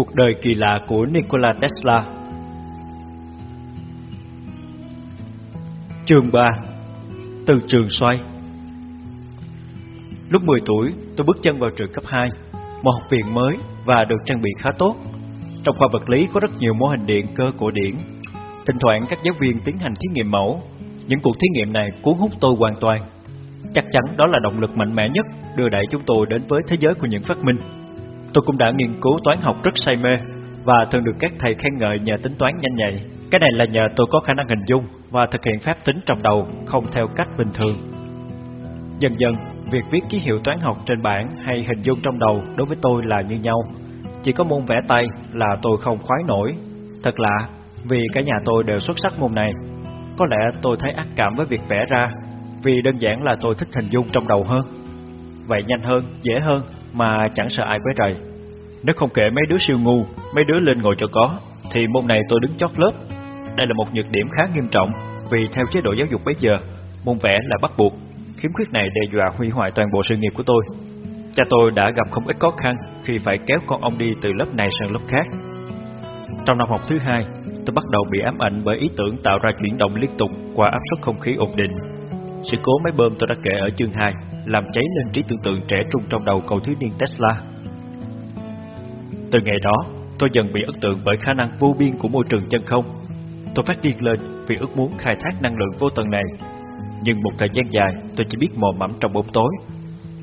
Cuộc đời kỳ lạ của Nikola Tesla Chương 3 Từ trường xoay Lúc 10 tuổi, tôi bước chân vào trường cấp 2, một học viện mới và được trang bị khá tốt. Trong khoa vật lý có rất nhiều mô hình điện cơ cổ điển. Thỉnh thoảng các giáo viên tiến hành thí nghiệm mẫu. Những cuộc thí nghiệm này cuốn hút tôi hoàn toàn. Chắc chắn đó là động lực mạnh mẽ nhất đưa đẩy chúng tôi đến với thế giới của những phát minh. Tôi cũng đã nghiên cứu toán học rất say mê và thường được các thầy khen ngợi nhờ tính toán nhanh nhạy. Cái này là nhờ tôi có khả năng hình dung và thực hiện phép tính trong đầu không theo cách bình thường. Dần dần, việc viết ký hiệu toán học trên bảng hay hình dung trong đầu đối với tôi là như nhau. Chỉ có môn vẽ tay là tôi không khoái nổi. Thật lạ, vì cả nhà tôi đều xuất sắc môn này. Có lẽ tôi thấy ác cảm với việc vẽ ra, vì đơn giản là tôi thích hình dung trong đầu hơn. Vậy nhanh hơn, dễ hơn mà chẳng sợ ai quấy rầy. Nếu không kể mấy đứa siêu ngu, mấy đứa lên ngồi cho có, thì môn này tôi đứng chót lớp. Đây là một nhược điểm khá nghiêm trọng, vì theo chế độ giáo dục bây giờ, môn vẽ là bắt buộc. Khiếm khuyết này đe dọa hủy hoại toàn bộ sự nghiệp của tôi. Cha tôi đã gặp không ít khó khăn khi phải kéo con ông đi từ lớp này sang lớp khác. Trong năm học thứ hai, tôi bắt đầu bị ám ảnh bởi ý tưởng tạo ra chuyển động liên tục qua áp suất không khí ổn định. Sự cố máy bơm tôi đã kể ở chương 2 làm cháy lên trí tưởng tượng trẻ trung trong đầu cậu thiếu niên Tesla. Từ ngày đó, tôi dần bị ấn tượng bởi khả năng vô biên của môi trường chân không. Tôi phát điên lên vì ước muốn khai thác năng lượng vô tận này. Nhưng một thời gian dài, tôi chỉ biết mò mẫm trong bóng tối.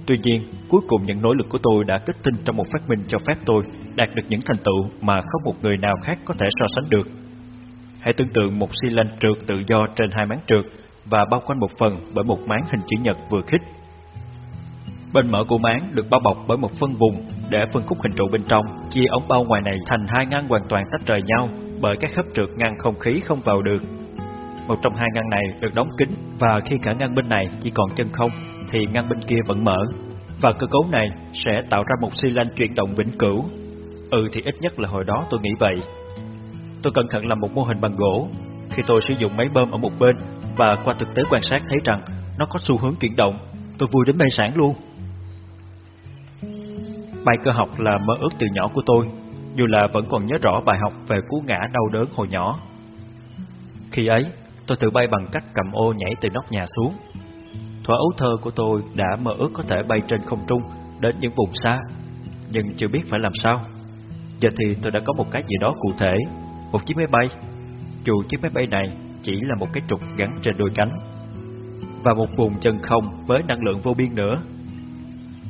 Tuy nhiên, cuối cùng những nỗ lực của tôi đã kết tinh trong một phát minh cho phép tôi đạt được những thành tựu mà không một người nào khác có thể so sánh được. Hãy tưởng tượng một xi lanh trượt tự do trên hai máng trượt và bao quanh một phần bởi một máng hình chữ nhật vừa khít. Bên mở của máng được bao bọc bởi một phân vùng để phân khúc hình trụ bên trong, chia ống bao ngoài này thành hai ngăn hoàn toàn tách rời nhau bởi các khớp trượt ngăn không khí không vào được. Một trong hai ngăn này được đóng kín và khi cả ngăn bên này chỉ còn chân không thì ngăn bên kia vẫn mở. Và cơ cấu này sẽ tạo ra một xi lanh chuyển động vĩnh cửu. Ừ thì ít nhất là hồi đó tôi nghĩ vậy. Tôi cẩn thận làm một mô hình bằng gỗ. Khi tôi sử dụng máy bơm ở một bên và qua thực tế quan sát thấy rằng nó có xu hướng chuyển động, tôi vui đến mê sản luôn. Bài cơ học là mơ ước từ nhỏ của tôi, dù là vẫn còn nhớ rõ bài học về cú ngã đau đớn hồi nhỏ. Khi ấy, tôi tự bay bằng cách cầm ô nhảy từ nóc nhà xuống. Thỏa ấu thơ của tôi đã mơ ước có thể bay trên không trung đến những vùng xa, nhưng chưa biết phải làm sao. Giờ thì tôi đã có một cái gì đó cụ thể, một chiếc máy bay. Dù chiếc máy bay này chỉ là một cái trục gắn trên đôi cánh, và một vùng chân không với năng lượng vô biên nữa.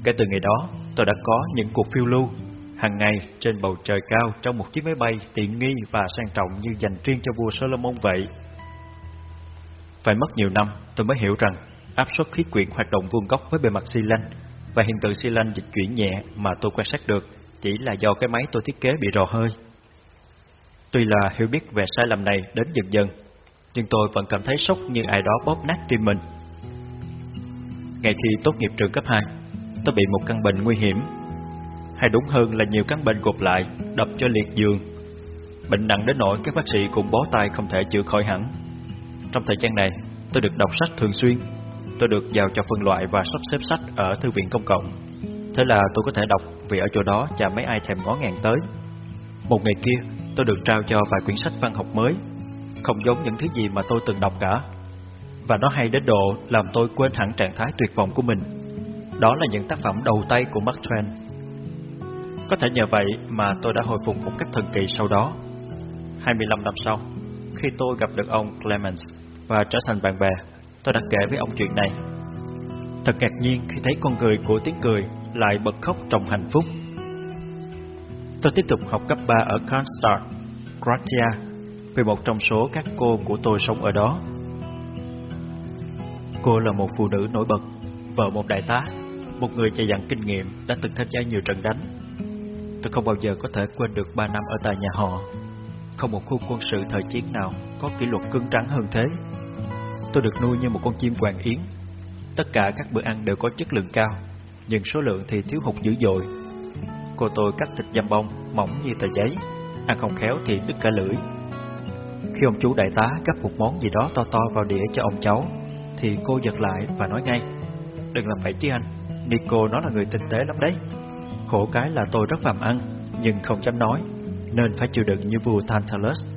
Kể từ ngày đó, tôi đã có những cuộc phiêu lưu hàng ngày trên bầu trời cao trong một chiếc máy bay tiện nghi và sang trọng như dành riêng cho vua Solomon vậy. Phải mất nhiều năm, tôi mới hiểu rằng áp suất khí quyển hoạt động vuông góc với bề mặt xi lanh và hiện tượng xi lanh dịch chuyển nhẹ mà tôi quan sát được chỉ là do cái máy tôi thiết kế bị rò hơi. Tuy là hiểu biết về sai lầm này đến dần dần, nhưng tôi vẫn cảm thấy sốc như ai đó bóp nát tim mình. Ngày khi tốt nghiệp trường cấp 2, tôi bị một căn bệnh nguy hiểm. Hay đúng hơn là nhiều căn bệnh gộp lại, đập cho liệt giường. Bệnh nặng đến nỗi các bác sĩ cũng bó tay không thể chữa khỏi hẳn. Trong thời gian này, tôi được đọc sách thường xuyên. Tôi được vào cho phân loại và sắp xếp sách ở thư viện công cộng. Thế là tôi có thể đọc vì ở chỗ đó chả mấy ai thèm ngó ngàng tới. Một ngày kia, tôi được trao cho vài quyển sách văn học mới, không giống những thứ gì mà tôi từng đọc cả. Và nó hay đến độ làm tôi quên hẳn trạng thái tuyệt vọng của mình. Đó là những tác phẩm đầu tay của Mark Twain. Có thể nhờ vậy mà tôi đã hồi phục một cách thần kỳ sau đó. 25 năm sau, khi tôi gặp được ông Clemens và trở thành bạn bè, tôi đã kể với ông chuyện này. Thật ngạc nhiên khi thấy con người của tiếng cười lại bật khóc trong hạnh phúc. Tôi tiếp tục học cấp 3 ở Karlstad, Croatia, vì một trong số các cô của tôi sống ở đó. Cô là một phụ nữ nổi bật, vợ một đại tá, một người dày dặn kinh nghiệm đã từng tham gia nhiều trận đánh. Tôi không bao giờ có thể quên được 3 năm ở tại nhà họ. Không một khu quân sự thời chiến nào có kỷ luật cứng rắn hơn thế. Tôi được nuôi như một con chim hoàng yến. Tất cả các bữa ăn đều có chất lượng cao, nhưng số lượng thì thiếu hụt dữ dội. Cô tôi cắt thịt dăm bông mỏng như tờ giấy, ăn không khéo thì đứt cả lưỡi. Khi ông chú đại tá gấp một món gì đó to to vào đĩa cho ông cháu, thì cô giật lại và nói ngay, đừng làm vậy chứ anh, Nico nó là người tinh tế lắm đấy. Khổ cái là tôi rất phàm ăn, nhưng không dám nói, nên phải chịu đựng như vua Tantalus.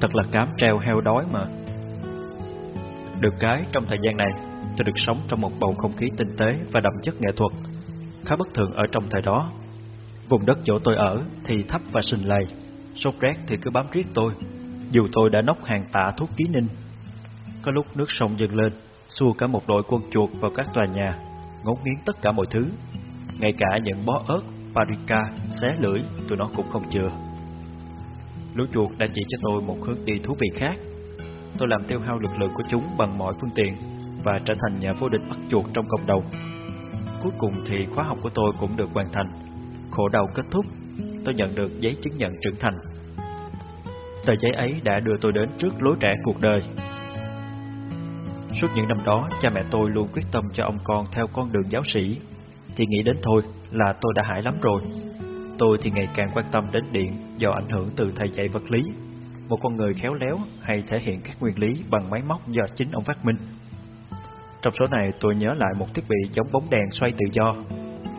Thật là cám treo heo đói mà. Được cái, trong thời gian này, tôi được sống trong một bầu không khí tinh tế và đậm chất nghệ thuật, khá bất thường ở trong thời đó. Vùng đất chỗ tôi ở thì thấp và sình lầy, sốt rét thì cứ bám riết tôi, dù tôi đã nốc hàng tạ thuốc ký ninh. Có lúc nước sông dâng lên, xua cả một đội quân chuột vào các tòa nhà, ngốn nghiến tất cả mọi thứ. Ngay cả những bó ớt, paprika, xé lưỡi, tụi nó cũng không chừa. Lũ chuột đã chỉ cho tôi một hướng đi thú vị khác. Tôi làm tiêu hao lực lượng của chúng bằng mọi phương tiện và trở thành nhà vô địch bắt chuột trong cộng đồng. Cuối cùng thì khóa học của tôi cũng được hoàn thành. Khổ đau kết thúc, tôi nhận được giấy chứng nhận trưởng thành. Tờ giấy ấy đã đưa tôi đến trước lối trẻ cuộc đời. Suốt những năm đó, cha mẹ tôi luôn quyết tâm cho ông con theo con đường giáo sĩ. Thì nghĩ đến thôi là tôi đã hại lắm rồi. Tôi thì ngày càng quan tâm đến điện do ảnh hưởng từ thầy dạy vật lý. Một con người khéo léo hay thể hiện các nguyên lý bằng máy móc do chính ông phát minh. Trong số này tôi nhớ lại một thiết bị giống bóng đèn xoay tự do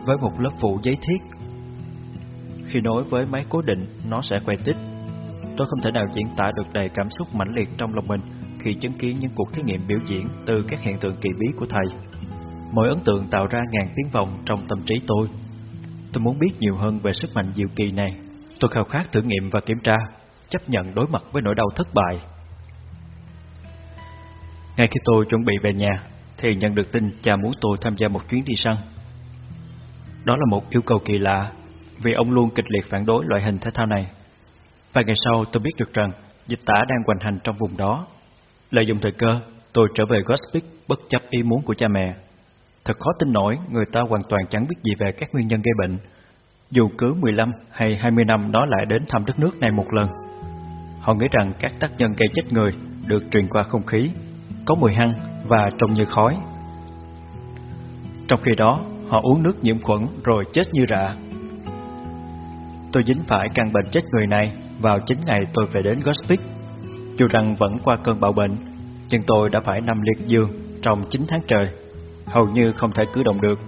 với một lớp phụ giấy thiết. Khi nối với máy cố định, nó sẽ quay tích. Tôi không thể nào diễn tả được đầy cảm xúc mãnh liệt trong lòng mình khi chứng kiến những cuộc thí nghiệm biểu diễn từ các hiện tượng kỳ bí của thầy. Mỗi ấn tượng tạo ra ngàn tiếng vọng trong tâm trí tôi. Tôi muốn biết nhiều hơn về sức mạnh diệu kỳ này. Tôi khao khát thử nghiệm và kiểm tra, chấp nhận đối mặt với nỗi đau thất bại. Ngay khi tôi chuẩn bị về nhà, thì nhận được tin cha muốn tôi tham gia một chuyến đi săn. Đó là một yêu cầu kỳ lạ, vì ông luôn kịch liệt phản đối loại hình thể thao này. Vài ngày sau tôi biết được rằng dịch tả đang hoành hành trong vùng đó. Lợi dụng thời cơ, tôi trở về Gospic bất chấp ý muốn của cha mẹ. Thật khó tin nổi người ta hoàn toàn chẳng biết gì về các nguyên nhân gây bệnh. Dù cứ 15 hay 20 năm đó lại đến thăm đất nước này một lần. Họ nghĩ rằng các tác nhân gây chết người được truyền qua không khí, có mùi hăng và trông như khói. Trong khi đó, họ uống nước nhiễm khuẩn rồi chết như rạ. Tôi dính phải căn bệnh chết người này vào chính ngày tôi về đến Gospic. Dù rằng vẫn qua cơn bạo bệnh, nhưng tôi đã phải nằm liệt giường trong 9 tháng trời, hầu như không thể cử động được.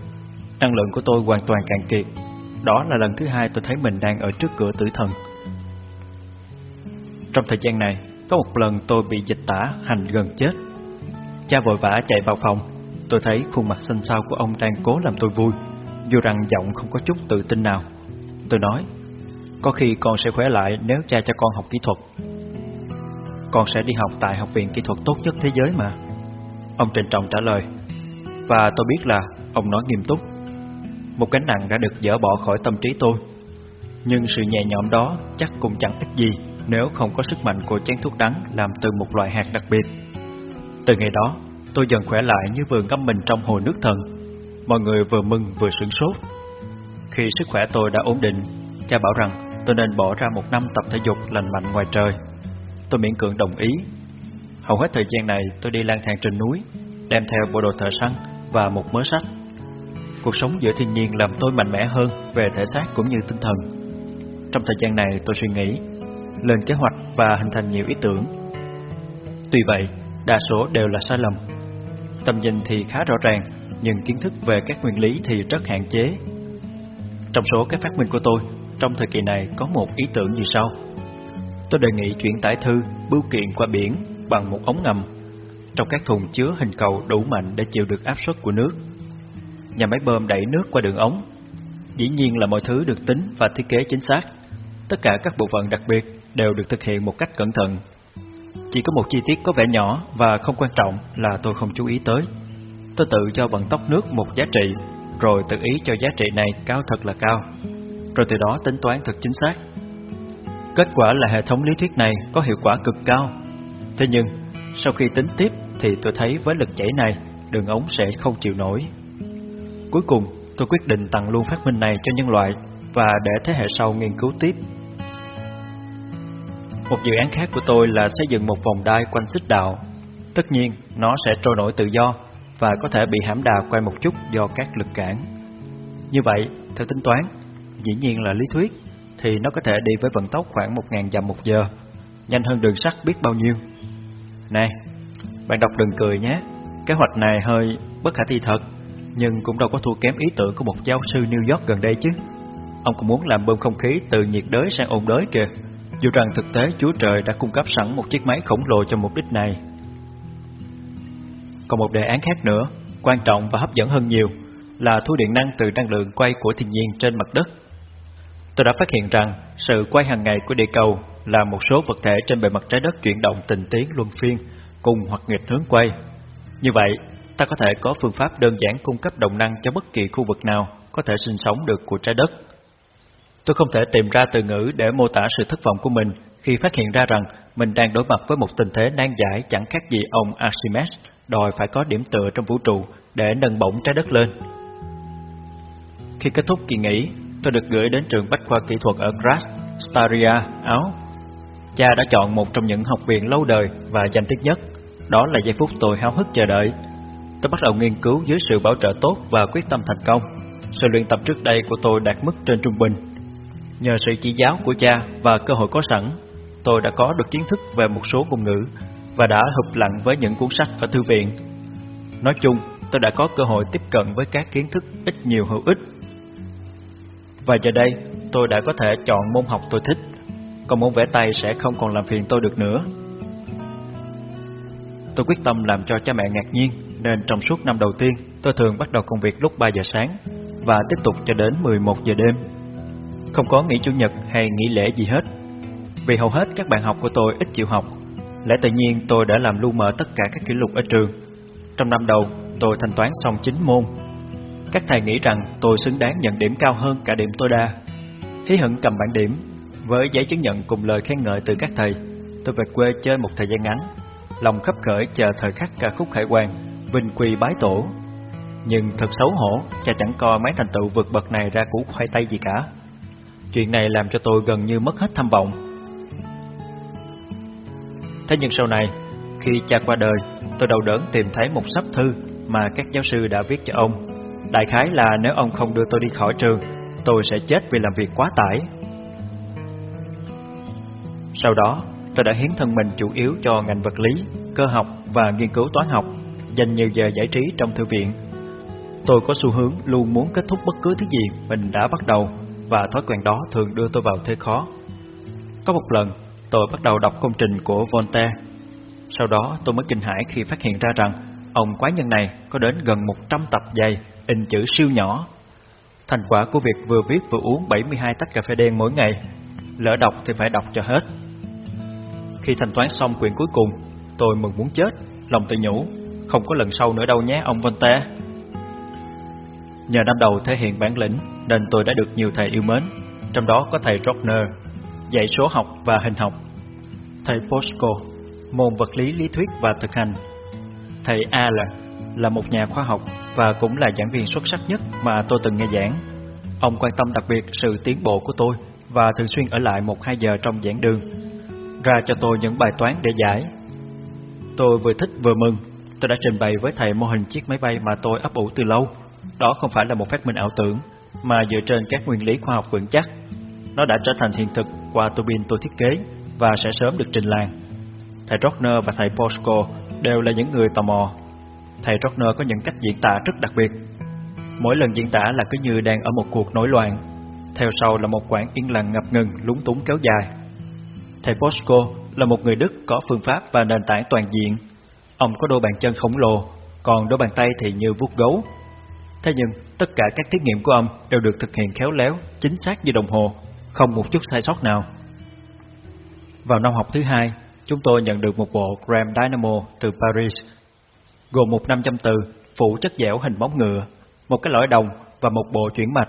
Năng lượng của tôi hoàn toàn cạn kiệt. Đó là lần thứ hai tôi thấy mình đang ở trước cửa tử thần. Trong thời gian này, có một lần tôi bị dịch tả hành gần chết. Cha vội vã chạy vào phòng, tôi thấy khuôn mặt xanh xao của ông đang cố làm tôi vui, dù rằng giọng không có chút tự tin nào. Tôi nói, có khi con sẽ khỏe lại nếu cha cho con học kỹ thuật. Con sẽ đi học tại học viện kỹ thuật tốt nhất thế giới mà. Ông trịnh trọng trả lời, và tôi biết là ông nói nghiêm túc. Một gánh nặng đã được dỡ bỏ khỏi tâm trí tôi. Nhưng sự nhẹ nhõm đó chắc cũng chẳng ích gì nếu không có sức mạnh của chén thuốc đắng làm từ một loại hạt đặc biệt. Từ ngày đó, tôi dần khỏe lại như vừa ngâm mình trong hồ nước thần. Mọi người vừa mừng vừa sửng sốt. Khi sức khỏe tôi đã ổn định, cha bảo rằng tôi nên bỏ ra một năm tập thể dục lành mạnh ngoài trời. Tôi miễn cưỡng đồng ý. Hầu hết thời gian này tôi đi lang thang trên núi, đem theo bộ đồ thợ săn và một mớ sách. Cuộc sống giữa thiên nhiên làm tôi mạnh mẽ hơn về thể xác cũng như tinh thần. Trong thời gian này tôi suy nghĩ, lên kế hoạch và hình thành nhiều ý tưởng. Tuy vậy, đa số đều là sai lầm. Tầm nhìn thì khá rõ ràng, nhưng kiến thức về các nguyên lý thì rất hạn chế. Trong số các phát minh của tôi, trong thời kỳ này có một ý tưởng như sau. Tôi đề nghị chuyển tải thư, bưu kiện qua biển bằng một ống ngầm. Trong các thùng chứa hình cầu đủ mạnh để chịu được áp suất của nước. Nhà máy bơm đẩy nước qua đường ống. Dĩ nhiên là mọi thứ được tính và thiết kế chính xác. Tất cả các bộ phận đặc biệt đều được thực hiện một cách cẩn thận. Chỉ có một chi tiết có vẻ nhỏ và không quan trọng là tôi không chú ý tới. Tôi tự cho vận tốc nước một giá trị, rồi tự ý cho giá trị này cao thật là cao, rồi từ đó tính toán thật chính xác. Kết quả là hệ thống lý thuyết này có hiệu quả cực cao. Thế nhưng, sau khi tính tiếp thì tôi thấy với lực chảy này, đường ống sẽ không chịu nổi. Cuối cùng, tôi quyết định tặng luôn phát minh này cho nhân loại và để thế hệ sau nghiên cứu tiếp. Một dự án khác của tôi là xây dựng một vòng đai quanh xích đạo. Tất nhiên, nó sẽ trôi nổi tự do và có thể bị hãm đà quay một chút do các lực cản. Như vậy, theo tính toán, dĩ nhiên là lý thuyết, thì nó có thể đi với vận tốc khoảng 1.000 dặm một giờ, nhanh hơn đường sắt biết bao nhiêu. Này, bạn đọc đừng cười nhé, kế hoạch này hơi bất khả thi thật, nhưng cũng đâu có thua kém ý tưởng của một giáo sư New York gần đây chứ. Ông cũng muốn làm bơm không khí từ nhiệt đới sang ôn đới kìa. Dù rằng thực tế Chúa Trời đã cung cấp sẵn một chiếc máy khổng lồ cho mục đích này. Còn một đề án khác nữa, quan trọng và hấp dẫn hơn nhiều, là thu điện năng từ năng lượng quay của thiên nhiên trên mặt đất. Tôi đã phát hiện rằng sự quay hàng ngày của địa cầu là một số vật thể trên bề mặt trái đất chuyển động tình tiến luân phiên cùng hoặc nghịch hướng quay. Như vậy, ta có thể có phương pháp đơn giản cung cấp động năng cho bất kỳ khu vực nào có thể sinh sống được của trái đất. Tôi không thể tìm ra từ ngữ để mô tả sự thất vọng của mình khi phát hiện ra rằng mình đang đối mặt với một tình thế nan giải chẳng khác gì ông Archimedes đòi phải có điểm tựa trong vũ trụ để nâng bổng trái đất lên. Khi kết thúc kỳ nghỉ, tôi được gửi đến trường Bách khoa Kỹ thuật ở Graz, Styria, Áo. Cha đã chọn một trong những học viện lâu đời và danh tiếng nhất. Đó là giây phút tôi háo hức chờ đợi. Tôi bắt đầu nghiên cứu dưới sự bảo trợ tốt và quyết tâm thành công. Sự luyện tập trước đây của tôi đạt mức trên trung bình. Nhờ sự chỉ giáo của cha và cơ hội có sẵn, tôi đã có được kiến thức về một số ngôn ngữ và đã hợp lặng với những cuốn sách ở thư viện. Nói chung, tôi đã có cơ hội tiếp cận với các kiến thức ít nhiều hữu ích. Và giờ đây, tôi đã có thể chọn môn học tôi thích, còn môn vẽ tay sẽ không còn làm phiền tôi được nữa. Tôi quyết tâm làm cho cha mẹ ngạc nhiên, nên trong suốt năm đầu tiên, tôi thường bắt đầu công việc lúc 3 giờ sáng và tiếp tục cho đến 11 giờ đêm. Không có nghỉ chủ nhật hay nghỉ lễ gì hết. Vì hầu hết các bạn học của tôi ít chịu học, lẽ tự nhiên tôi đã làm lu mờ tất cả các kỷ lục ở trường. Trong năm đầu, tôi thanh toán xong 9 môn. Các thầy nghĩ rằng tôi xứng đáng nhận điểm cao hơn cả điểm tối đa. Hí hận cầm bản điểm, với giấy chứng nhận cùng lời khen ngợi từ các thầy, tôi về quê chơi một thời gian ngắn, lòng khắp khởi chờ thời khắc ca khúc khải quan, vinh quỳ bái tổ. Nhưng thật xấu hổ, cha chẳng coi mấy thành tựu vượt bậc này ra củ khoai tây gì cả. Chuyện này làm cho tôi gần như mất hết tham vọng. Thế nhưng sau này, khi cha qua đời, tôi đầu đớn tìm thấy một sắp thư mà các giáo sư đã viết cho ông. Đại khái là nếu ông không đưa tôi đi khỏi trường, tôi sẽ chết vì làm việc quá tải. Sau đó, tôi đã hiến thân mình chủ yếu cho ngành vật lý, cơ học và nghiên cứu toán học, dành nhiều giờ giải trí trong thư viện. Tôi có xu hướng luôn muốn kết thúc bất cứ thứ gì mình đã bắt đầu và thói quen đó thường đưa tôi vào thế khó. Có một lần, tôi bắt đầu đọc công trình của Voltaire. Sau đó tôi mới kinh hãi khi phát hiện ra rằng ông quái nhân này có đến gần 100 tập dày, in chữ siêu nhỏ. Thành quả của việc vừa viết vừa uống 72 tách cà phê đen mỗi ngày, lỡ đọc thì phải đọc cho hết. Khi thanh toán xong quyển cuối cùng, tôi mừng muốn chết, lòng tự nhủ, không có lần sau nữa đâu nhé ông Volta. Nhờ năm đầu thể hiện bản lĩnh nên tôi đã được nhiều thầy yêu mến, trong đó có thầy Rockner, dạy số học và hình học, thầy Bosco, môn vật lý lý thuyết và thực hành, thầy Allen là một nhà khoa học và cũng là giảng viên xuất sắc nhất mà tôi từng nghe giảng. Ông quan tâm đặc biệt sự tiến bộ của tôi và thường xuyên ở lại một hai giờ trong giảng đường, ra cho tôi những bài toán để giải. Tôi vừa thích vừa mừng, tôi đã trình bày với thầy mô hình chiếc máy bay mà tôi ấp ủ từ lâu. Đó không phải là một phát minh ảo tưởng, mà dựa trên các nguyên lý khoa học vững chắc. Nó đã trở thành hiện thực qua tua bin tôi thiết kế và sẽ sớm được trình làng. Thầy Rockner và thầy Bosco đều là những người tò mò. Thầy Rockner có những cách diễn tả rất đặc biệt. Mỗi lần diễn tả là cứ như đang ở một cuộc nổi loạn. Theo sau là một quãng yên lặng ngập ngừng, lúng túng kéo dài. Thầy Bosco là một người Đức có phương pháp và nền tảng toàn diện. Ông có đôi bàn chân khổng lồ, còn đôi bàn tay thì như vuốt gấu, Thế nhưng, tất cả các thí nghiệm của ông đều được thực hiện khéo léo, chính xác như đồng hồ, không một chút sai sót nào. Vào năm học thứ hai, chúng tôi nhận được một bộ Gram Dynamo từ Paris, gồm một 500 từ, phủ chất dẻo hình bóng ngựa, một cái lõi đồng và một bộ chuyển mạch.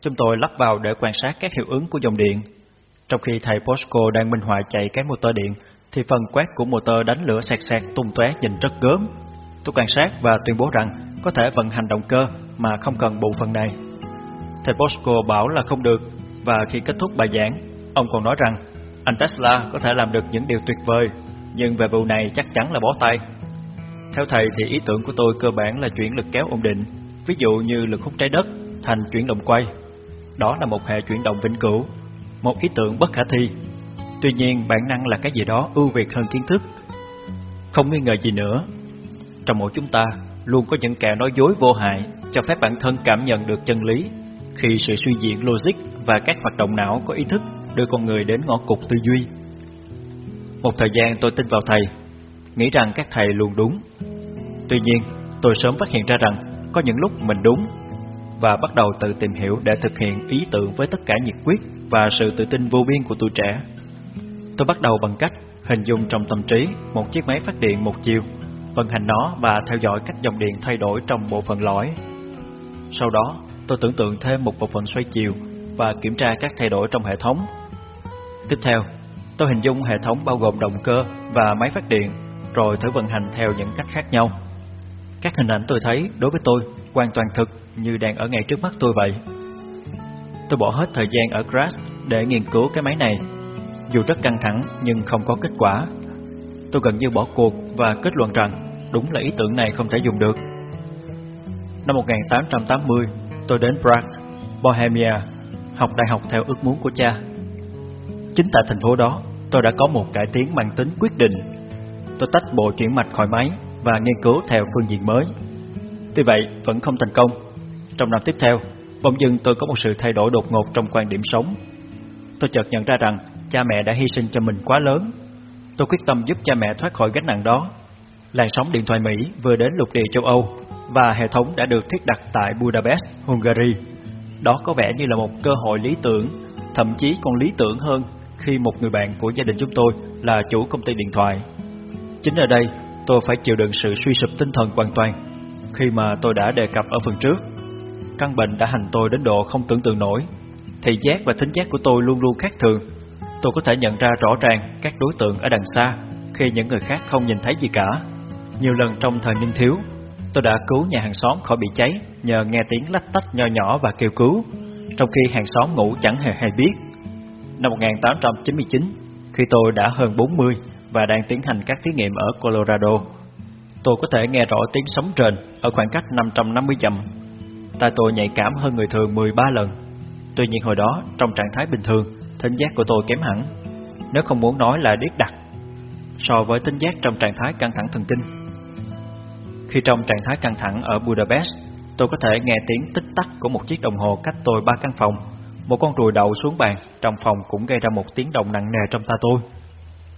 Chúng tôi lắp vào để quan sát các hiệu ứng của dòng điện. Trong khi thầy Bosco đang minh họa chạy cái motor điện, thì phần quét của motor đánh lửa sạc sạc tung tóe nhìn rất gớm. Tôi quan sát và tuyên bố rằng có thể vận hành động cơ mà không cần bộ phận này. Thầy Bosco bảo là không được và khi kết thúc bài giảng, ông còn nói rằng anh Tesla có thể làm được những điều tuyệt vời, nhưng về vụ này chắc chắn là bó tay. Theo thầy thì ý tưởng của tôi cơ bản là chuyển lực kéo ổn định, ví dụ như lực hút trái đất thành chuyển động quay. Đó là một hệ chuyển động vĩnh cửu, một ý tưởng bất khả thi. Tuy nhiên bản năng là cái gì đó ưu việt hơn kiến thức. Không nghi ngờ gì nữa, trong mỗi chúng ta luôn có những kẻ nói dối vô hại cho phép bản thân cảm nhận được chân lý khi sự suy diễn logic và các hoạt động não có ý thức đưa con người đến ngõ cụt tư duy. Một thời gian tôi tin vào thầy, nghĩ rằng các thầy luôn đúng. Tuy nhiên, tôi sớm phát hiện ra rằng có những lúc mình đúng và bắt đầu tự tìm hiểu để thực hiện ý tưởng với tất cả nhiệt quyết và sự tự tin vô biên của tuổi trẻ. Tôi bắt đầu bằng cách hình dung trong tâm trí một chiếc máy phát điện một chiều, vận hành nó và theo dõi cách dòng điện thay đổi trong bộ phận lõi. Sau đó, tôi tưởng tượng thêm một bộ phận xoay chiều và kiểm tra các thay đổi trong hệ thống. Tiếp theo, tôi hình dung hệ thống bao gồm động cơ và máy phát điện, rồi thử vận hành theo những cách khác nhau. Các hình ảnh tôi thấy đối với tôi hoàn toàn thực như đang ở ngay trước mắt tôi vậy. Tôi bỏ hết thời gian ở Crash để nghiên cứu cái máy này. Dù rất căng thẳng nhưng không có kết quả. Tôi gần như bỏ cuộc và kết luận rằng đúng là ý tưởng này không thể dùng được. Năm 1880, tôi đến Prague, Bohemia, học đại học theo ước muốn của cha. Chính tại thành phố đó, tôi đã có một cải tiến mang tính quyết định. Tôi tách bộ chuyển mạch khỏi máy và nghiên cứu theo phương diện mới. Tuy vậy, vẫn không thành công. Trong năm tiếp theo, bỗng dưng tôi có một sự thay đổi đột ngột trong quan điểm sống. Tôi chợt nhận ra rằng cha mẹ đã hy sinh cho mình quá lớn. Tôi quyết tâm giúp cha mẹ thoát khỏi gánh nặng đó. Làn sóng điện thoại Mỹ vừa đến lục địa châu Âu và hệ thống đã được thiết đặt tại Budapest, Hungary. Đó có vẻ như là một cơ hội lý tưởng, thậm chí còn lý tưởng hơn khi một người bạn của gia đình chúng tôi là chủ công ty điện thoại. Chính ở đây, tôi phải chịu đựng sự suy sụp tinh thần hoàn toàn khi mà tôi đã đề cập ở phần trước. Căn bệnh đã hành tôi đến độ không tưởng tượng nổi. Thị giác và thính giác của tôi luôn luôn khác thường. Tôi có thể nhận ra rõ ràng các đối tượng ở đằng xa khi những người khác không nhìn thấy gì cả. Nhiều lần trong thời niên thiếu, tôi đã cứu nhà hàng xóm khỏi bị cháy nhờ nghe tiếng lách tách nho nhỏ và kêu cứu, trong khi hàng xóm ngủ chẳng hề hay biết. Năm 1899, khi tôi đã hơn 40 và đang tiến hành các thí nghiệm ở Colorado, tôi có thể nghe rõ tiếng sấm rền ở khoảng cách 550 dặm. Tai tôi nhạy cảm hơn người thường 13 lần. Tuy nhiên hồi đó, trong trạng thái bình thường, thính giác của tôi kém hẳn, nếu không muốn nói là điếc đặc, so với thính giác trong trạng thái căng thẳng thần kinh. Khi trong trạng thái căng thẳng ở Budapest, tôi có thể nghe tiếng tích tắc của một chiếc đồng hồ cách tôi ba căn phòng. Một con ruồi đậu xuống bàn, trong phòng cũng gây ra một tiếng động nặng nề trong ta tôi.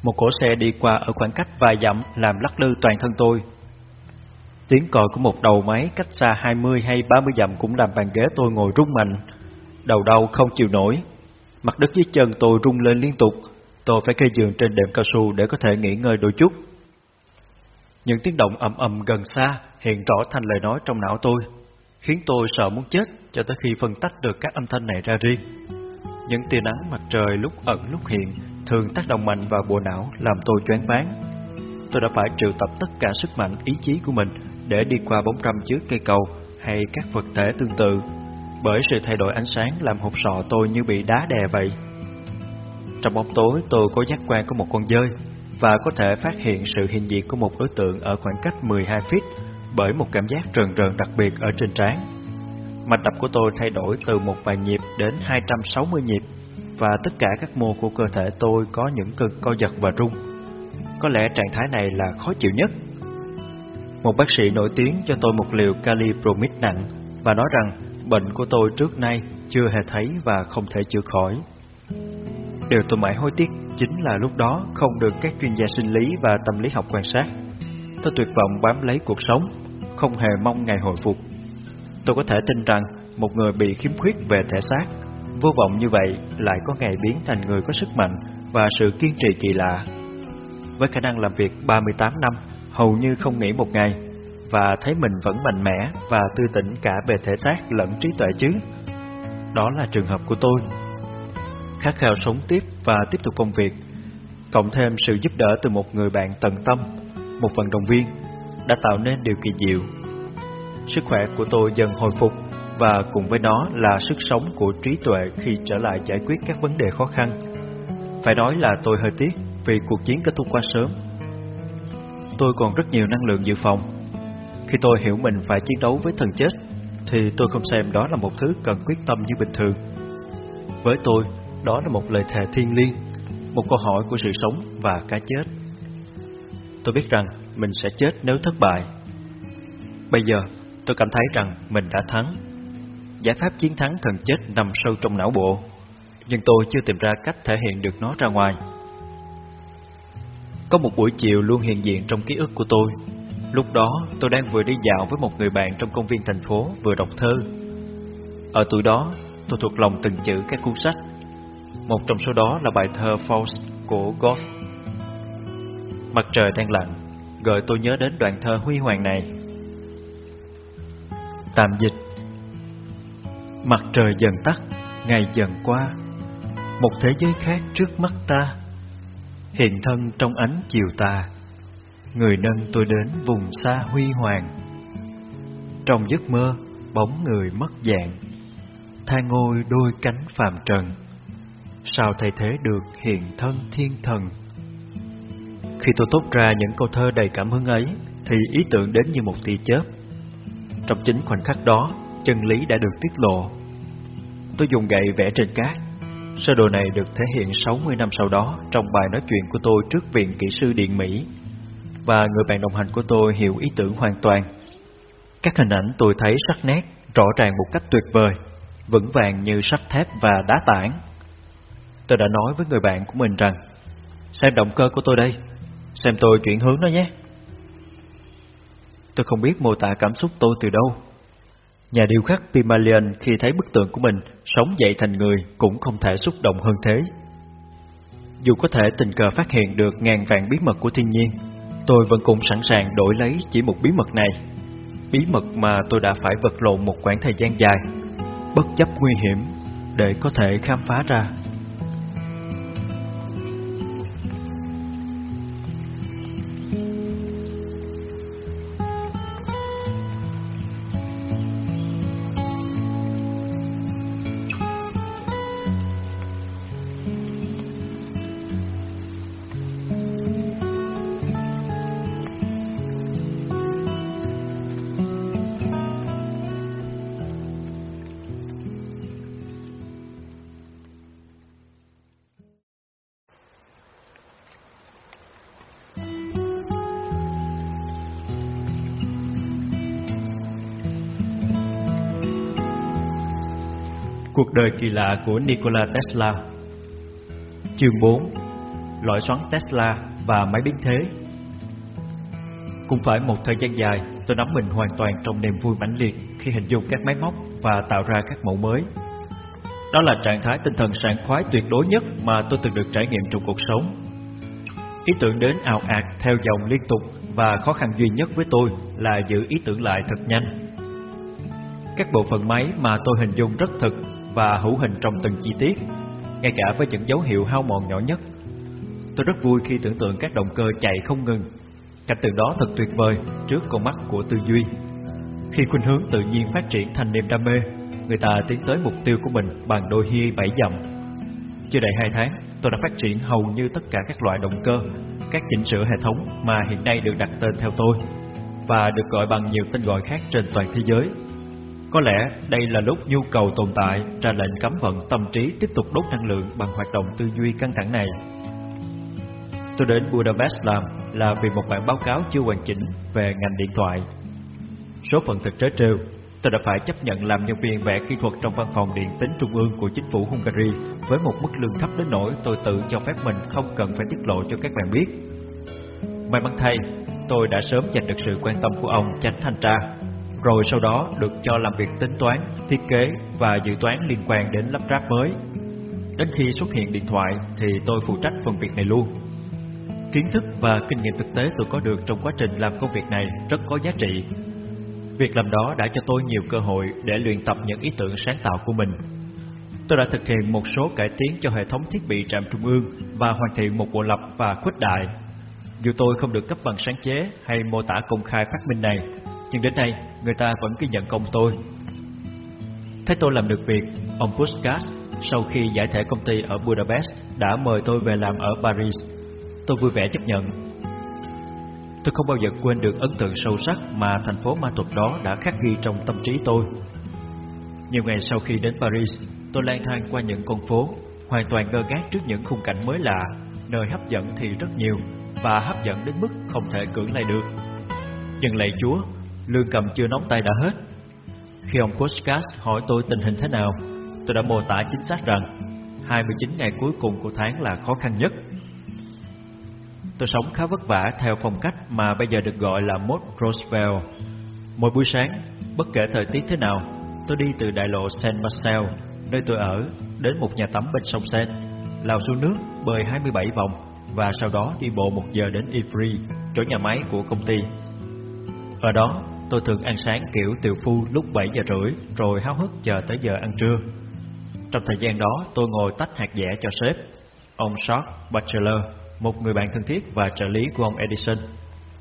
Một cỗ xe đi qua ở khoảng cách vài dặm làm lắc lư toàn thân tôi. Tiếng còi của một đầu máy cách xa 20 hay 30 dặm cũng làm bàn ghế tôi ngồi rung mạnh. Đầu đau không chịu nổi. Mặt đất dưới chân tôi rung lên liên tục. Tôi phải kê giường trên đệm cao su để có thể nghỉ ngơi đôi chút. Những tiếng động ầm ầm gần xa hiện rõ thành lời nói trong não tôi, khiến tôi sợ muốn chết cho tới khi phân tách được các âm thanh này ra riêng. Những tia nắng mặt trời lúc ẩn lúc hiện thường tác động mạnh vào bộ não làm tôi choáng váng. Tôi đã phải triệu tập tất cả sức mạnh ý chí của mình để đi qua bóng râm trước cây cầu hay các vật thể tương tự, bởi sự thay đổi ánh sáng làm hộp sọ tôi như bị đá đè vậy. Trong bóng tối tôi có giác quan của một con dơi và có thể phát hiện sự hiện diện của một đối tượng ở khoảng cách 12 feet bởi một cảm giác rần rần đặc biệt ở trên trán. Mạch đập của tôi thay đổi từ một vài nhịp đến 260 nhịp và tất cả các mô của cơ thể tôi có những cơn co giật và rung. Có lẽ trạng thái này là khó chịu nhất. Một bác sĩ nổi tiếng cho tôi một liều calipromid nặng và nói rằng bệnh của tôi trước nay chưa hề thấy và không thể chữa khỏi. Điều tôi mãi hối tiếc chính là lúc đó không được các chuyên gia sinh lý và tâm lý học quan sát. Tôi tuyệt vọng bám lấy cuộc sống, không hề mong ngày hồi phục. Tôi có thể tin rằng một người bị khiếm khuyết về thể xác, vô vọng như vậy lại có ngày biến thành người có sức mạnh và sự kiên trì kỳ lạ. Với khả năng làm việc 38 năm, hầu như không nghỉ một ngày, và thấy mình vẫn mạnh mẽ và tư tỉnh cả về thể xác lẫn trí tuệ chứ. Đó là trường hợp của tôi khát khao sống tiếp và tiếp tục công việc, cộng thêm sự giúp đỡ từ một người bạn tận tâm, một vận động viên, đã tạo nên điều kỳ diệu. Sức khỏe của tôi dần hồi phục và cùng với đó là sức sống của trí tuệ khi trở lại giải quyết các vấn đề khó khăn. Phải nói là tôi hơi tiếc vì cuộc chiến kết thúc quá sớm. Tôi còn rất nhiều năng lượng dự phòng. Khi tôi hiểu mình phải chiến đấu với thần chết, thì tôi không xem đó là một thứ cần quyết tâm như bình thường. Với tôi, đó là một lời thề thiêng liêng, một câu hỏi của sự sống và cái chết. Tôi biết rằng mình sẽ chết nếu thất bại. Bây giờ, tôi cảm thấy rằng mình đã thắng giải pháp chiến thắng thần chết nằm sâu trong não bộ, nhưng tôi chưa tìm ra cách thể hiện được nó ra ngoài. Có một buổi chiều luôn hiện diện trong ký ức của tôi. Lúc đó, tôi đang vừa đi dạo với một người bạn trong công viên thành phố vừa đọc thơ. Ở tuổi đó, tôi thuộc lòng từng chữ các cuốn sách. Một trong số đó là bài thơ Faust của Goethe. Mặt trời đang lặn, gợi tôi nhớ đến đoạn thơ huy hoàng này. Tạm dịch Mặt trời dần tắt, ngày dần qua. Một thế giới khác trước mắt ta. Hiện thân trong ánh chiều tà. Người nâng tôi đến vùng xa huy hoàng. Trong giấc mơ, bóng người mất dạng. Tha ngôi đôi cánh phàm trần. Sao thay thế được hiện thân thiên thần? Khi tôi tốt ra những câu thơ đầy cảm hứng ấy Thì ý tưởng đến như một tia chớp. Trong chính khoảnh khắc đó chân lý đã được tiết lộ. Tôi dùng gậy vẽ trên cát. Sơ đồ này được thể hiện 60 năm sau đó trong bài nói chuyện của tôi trước Viện Kỹ sư Điện Mỹ. Và người bạn đồng hành của tôi hiểu ý tưởng hoàn toàn. Các hình ảnh tôi thấy sắc nét, rõ ràng một cách tuyệt vời, vững vàng như sắt thép và đá tảng. Tôi đã nói với người bạn của mình rằng, xem động cơ của tôi đây, xem tôi chuyển hướng nó nhé. Tôi không biết mô tả cảm xúc tôi từ đâu, Nhà điêu khắc Pimalion khi thấy bức tượng của mình sống dậy thành người cũng không thể xúc động hơn thế. Dù có thể tình cờ phát hiện được ngàn vạn bí mật của thiên nhiên, tôi vẫn cũng sẵn sàng đổi lấy chỉ một bí mật này. Bí mật mà tôi đã phải vật lộn một quãng thời gian dài, bất chấp nguy hiểm, để có thể khám phá ra. Cuộc đời kỳ lạ của Nikola Tesla Chương 4 Loại xoắn Tesla và máy biến thế Cũng phải một thời gian dài, tôi nắm mình hoàn toàn trong niềm vui mãnh liệt khi hình dung các máy móc và tạo ra các mẫu mới. Đó là trạng thái tinh thần sảng khoái tuyệt đối nhất mà tôi từng được trải nghiệm trong cuộc sống. Ý tưởng đến ào ạt theo dòng liên tục và khó khăn duy nhất với tôi là giữ ý tưởng lại thật nhanh. Các bộ phận máy mà tôi hình dung rất thực và hữu hình trong từng chi tiết, ngay cả với những dấu hiệu hao mòn nhỏ nhất. Tôi rất vui khi tưởng tượng các động cơ chạy không ngừng. Cảnh tượng đó thật tuyệt vời trước con mắt của tư duy. Khi khuynh hướng tự nhiên phát triển thành niềm đam mê, người ta tiến tới mục tiêu của mình bằng đôi hi bảy dặm. Chưa đầy hai tháng, tôi đã phát triển hầu như tất cả các loại động cơ, các chỉnh sửa hệ thống mà hiện nay được đặt tên theo tôi và được gọi bằng nhiều tên gọi khác trên toàn thế giới có lẽ đây là lúc nhu cầu tồn tại ra lệnh cấm vận tâm trí tiếp tục đốt năng lượng bằng hoạt động tư duy căng thẳng này. Tôi đến Budapest làm là vì một bản báo cáo chưa hoàn chỉnh về ngành điện thoại. Số phận thực trớ trêu, tôi đã phải chấp nhận làm nhân viên vẽ kỹ thuật trong văn phòng điện tính trung ương của chính phủ Hungary với một mức lương thấp đến nỗi tôi tự cho phép mình không cần phải tiết lộ cho các bạn biết. May mắn thay, tôi đã sớm giành được sự quan tâm của ông chánh thanh tra rồi sau đó được cho làm việc tính toán, thiết kế và dự toán liên quan đến lắp ráp mới. Đến khi xuất hiện điện thoại thì tôi phụ trách phần việc này luôn. Kiến thức và kinh nghiệm thực tế tôi có được trong quá trình làm công việc này rất có giá trị. Việc làm đó đã cho tôi nhiều cơ hội để luyện tập những ý tưởng sáng tạo của mình. Tôi đã thực hiện một số cải tiến cho hệ thống thiết bị trạm trung ương và hoàn thiện một bộ lập và khuếch đại. Dù tôi không được cấp bằng sáng chế hay mô tả công khai phát minh này, nhưng đến nay người ta vẫn ghi nhận công tôi. Thấy tôi làm được việc, ông Puskas sau khi giải thể công ty ở Budapest đã mời tôi về làm ở Paris. Tôi vui vẻ chấp nhận. Tôi không bao giờ quên được ấn tượng sâu sắc mà thành phố ma thuật đó đã khắc ghi trong tâm trí tôi. Nhiều ngày sau khi đến Paris, tôi lang thang qua những con phố, hoàn toàn ngơ ngác trước những khung cảnh mới lạ, nơi hấp dẫn thì rất nhiều và hấp dẫn đến mức không thể cưỡng lại được. Nhưng lạy Chúa, lương cầm chưa nóng tay đã hết. Khi ông Postcast hỏi tôi tình hình thế nào, tôi đã mô tả chính xác rằng 29 ngày cuối cùng của tháng là khó khăn nhất. Tôi sống khá vất vả theo phong cách mà bây giờ được gọi là mode Roosevelt. Mỗi buổi sáng, bất kể thời tiết thế nào, tôi đi từ đại lộ Saint Marcel, nơi tôi ở, đến một nhà tắm bên sông Seine, lao xuống nước, bơi 27 vòng và sau đó đi bộ một giờ đến Ivry, chỗ nhà máy của công ty. Ở đó, tôi thường ăn sáng kiểu tiểu phu lúc 7 giờ rưỡi, rồi háo hức chờ tới giờ ăn trưa. Trong thời gian đó, tôi ngồi tách hạt dẻ cho sếp, ông Short Bachelor, một người bạn thân thiết và trợ lý của ông Edison.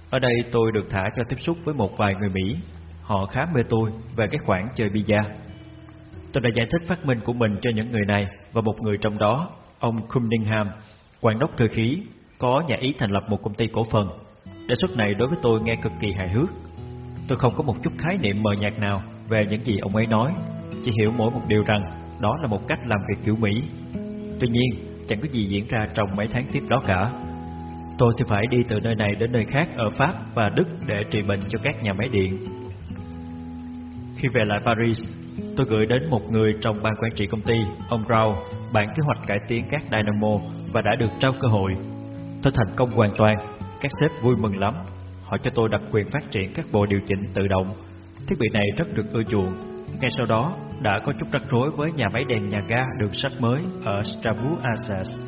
Ở đây tôi được thả cho tiếp xúc với một vài người Mỹ. Họ khá mê tôi về cái khoản chơi bida. Tôi đã giải thích phát minh của mình cho những người này và một người trong đó, ông Cunningham, quản đốc cơ khí, có nhà ý thành lập một công ty cổ phần. Đề xuất này đối với tôi nghe cực kỳ hài hước. Tôi không có một chút khái niệm mờ nhạt nào về những gì ông ấy nói, chỉ hiểu mỗi một điều rằng đó là một cách làm việc kiểu Mỹ. Tuy nhiên, chẳng có gì diễn ra trong mấy tháng tiếp đó cả. Tôi thì phải đi từ nơi này đến nơi khác ở Pháp và Đức để trị bệnh cho các nhà máy điện. Khi về lại Paris, tôi gửi đến một người trong ban quản trị công ty, ông Rao, bản kế hoạch cải tiến các dynamo và đã được trao cơ hội. Tôi thành công hoàn toàn, các sếp vui mừng lắm. Họ cho tôi đặc quyền phát triển các bộ điều chỉnh tự động. Thiết bị này rất được ưa chuộng. Ngay sau đó, đã có chút rắc rối với nhà máy đèn nhà ga đường sắt mới ở Strasbourg Alsace.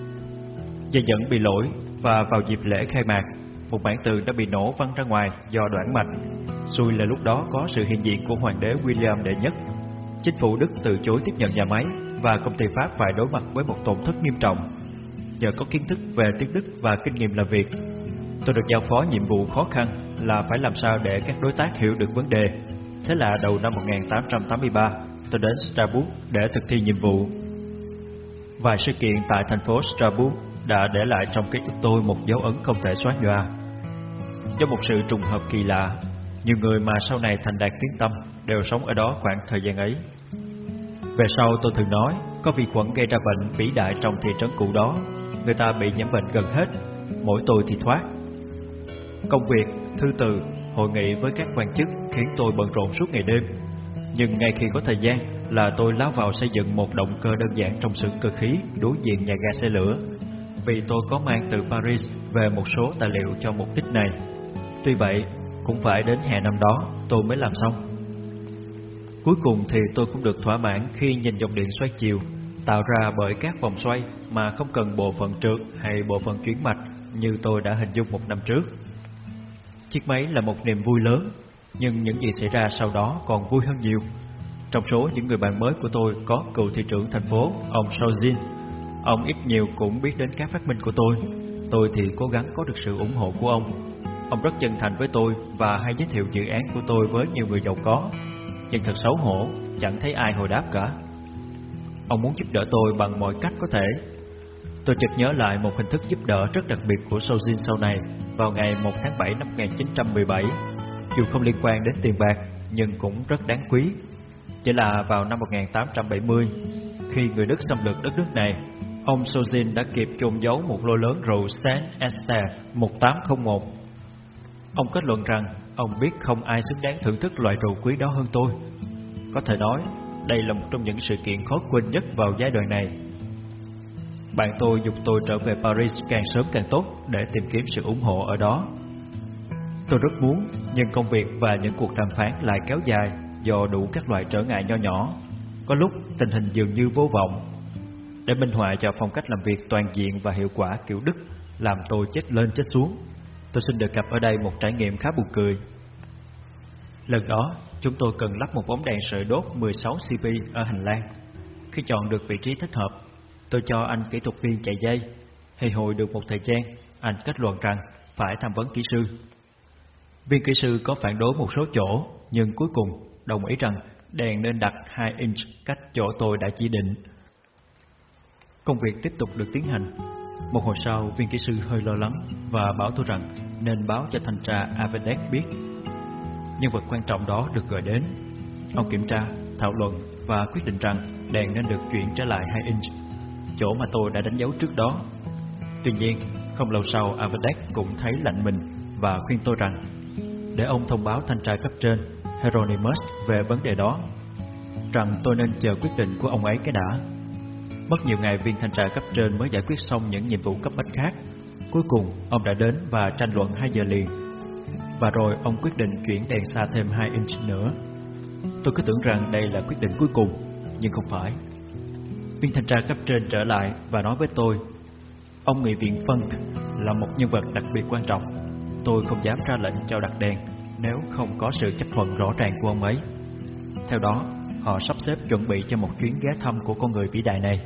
Dây dẫn bị lỗi và vào dịp lễ khai mạc, một bản tường đã bị nổ văng ra ngoài do đoạn mạch. Xui là lúc đó có sự hiện diện của hoàng đế William đệ nhất. Chính phủ Đức từ chối tiếp nhận nhà máy và công ty Pháp phải đối mặt với một tổn thất nghiêm trọng. Nhờ có kiến thức về tiếng Đức và kinh nghiệm làm việc, tôi được giao phó nhiệm vụ khó khăn là phải làm sao để các đối tác hiểu được vấn đề. Thế là đầu năm 1883, tôi đến Strasbourg để thực thi nhiệm vụ. Vài sự kiện tại thành phố Strasbourg đã để lại trong ký ức tôi một dấu ấn không thể xóa nhòa. Do một sự trùng hợp kỳ lạ, nhiều người mà sau này thành đạt tiếng tâm đều sống ở đó khoảng thời gian ấy. Về sau tôi thường nói, có vi khuẩn gây ra bệnh vĩ đại trong thị trấn cũ đó, người ta bị nhiễm bệnh gần hết, mỗi tôi thì thoát. Công việc, thư từ, hội nghị với các quan chức khiến tôi bận rộn suốt ngày đêm. Nhưng ngay khi có thời gian là tôi lao vào xây dựng một động cơ đơn giản trong xưởng cơ khí đối diện nhà ga xe lửa. Vì tôi có mang từ Paris về một số tài liệu cho mục đích này. Tuy vậy, cũng phải đến hè năm đó tôi mới làm xong. Cuối cùng thì tôi cũng được thỏa mãn khi nhìn dòng điện xoay chiều tạo ra bởi các vòng xoay mà không cần bộ phận trượt hay bộ phận chuyển mạch như tôi đã hình dung một năm trước. Chiếc máy là một niềm vui lớn, nhưng những gì xảy ra sau đó còn vui hơn nhiều. Trong số những người bạn mới của tôi có cựu thị trưởng thành phố, ông Sojin. Ông ít nhiều cũng biết đến các phát minh của tôi. Tôi thì cố gắng có được sự ủng hộ của ông. Ông rất chân thành với tôi và hay giới thiệu dự án của tôi với nhiều người giàu có. Nhưng thật xấu hổ, chẳng thấy ai hồi đáp cả. Ông muốn giúp đỡ tôi bằng mọi cách có thể. Tôi chợt nhớ lại một hình thức giúp đỡ rất đặc biệt của Sojin sau này vào ngày 1 tháng 7 năm 1917. Dù không liên quan đến tiền bạc, nhưng cũng rất đáng quý. Chỉ là vào năm 1870, khi người Đức xâm lược đất nước này, ông Sozin đã kịp chôn giấu một lô lớn rượu Saint Esther 1801. Ông kết luận rằng ông biết không ai xứng đáng thưởng thức loại rượu quý đó hơn tôi. Có thể nói, đây là một trong những sự kiện khó quên nhất vào giai đoạn này. Bạn tôi dục tôi trở về Paris càng sớm càng tốt để tìm kiếm sự ủng hộ ở đó. Tôi rất muốn, nhưng công việc và những cuộc đàm phán lại kéo dài do đủ các loại trở ngại nho nhỏ. Có lúc tình hình dường như vô vọng. Để minh họa cho phong cách làm việc toàn diện và hiệu quả kiểu Đức làm tôi chết lên chết xuống. Tôi xin đề cập ở đây một trải nghiệm khá buồn cười. Lần đó, chúng tôi cần lắp một bóng đèn sợi đốt 16 cp ở hành lang. Khi chọn được vị trí thích hợp, tôi cho anh kỹ thuật viên chạy dây. Hay hồi được một thời gian, anh kết luận rằng phải tham vấn kỹ sư. Viên kỹ sư có phản đối một số chỗ, nhưng cuối cùng đồng ý rằng đèn nên đặt 2 inch cách chỗ tôi đã chỉ định. Công việc tiếp tục được tiến hành. Một hồi sau, viên kỹ sư hơi lo lắng và bảo tôi rằng nên báo cho thanh tra Avedec biết nhân vật quan trọng đó được gọi đến. Ông kiểm tra, thảo luận và quyết định rằng đèn nên được chuyển trở lại 2 inch, chỗ mà tôi đã đánh dấu trước đó. Tuy nhiên, không lâu sau Avedek cũng thấy lạnh mình và khuyên tôi rằng để ông thông báo thanh tra cấp trên Hieronymus về vấn đề đó. rằng tôi nên chờ quyết định của ông ấy cái đã. Mất nhiều ngày viên thanh tra cấp trên mới giải quyết xong những nhiệm vụ cấp bách khác. Cuối cùng, ông đã đến và tranh luận 2 giờ liền. Và rồi ông quyết định chuyển đèn xa thêm 2 inch nữa. Tôi cứ tưởng rằng đây là quyết định cuối cùng, nhưng không phải. Viên thanh tra cấp trên trở lại và nói với tôi, ông nghị viện phân là một nhân vật đặc biệt quan trọng. Tôi không dám ra lệnh cho đặt đèn nếu không có sự chấp thuận rõ ràng của ông ấy. Theo đó, họ sắp xếp chuẩn bị cho một chuyến ghé thăm của con người vĩ đại này.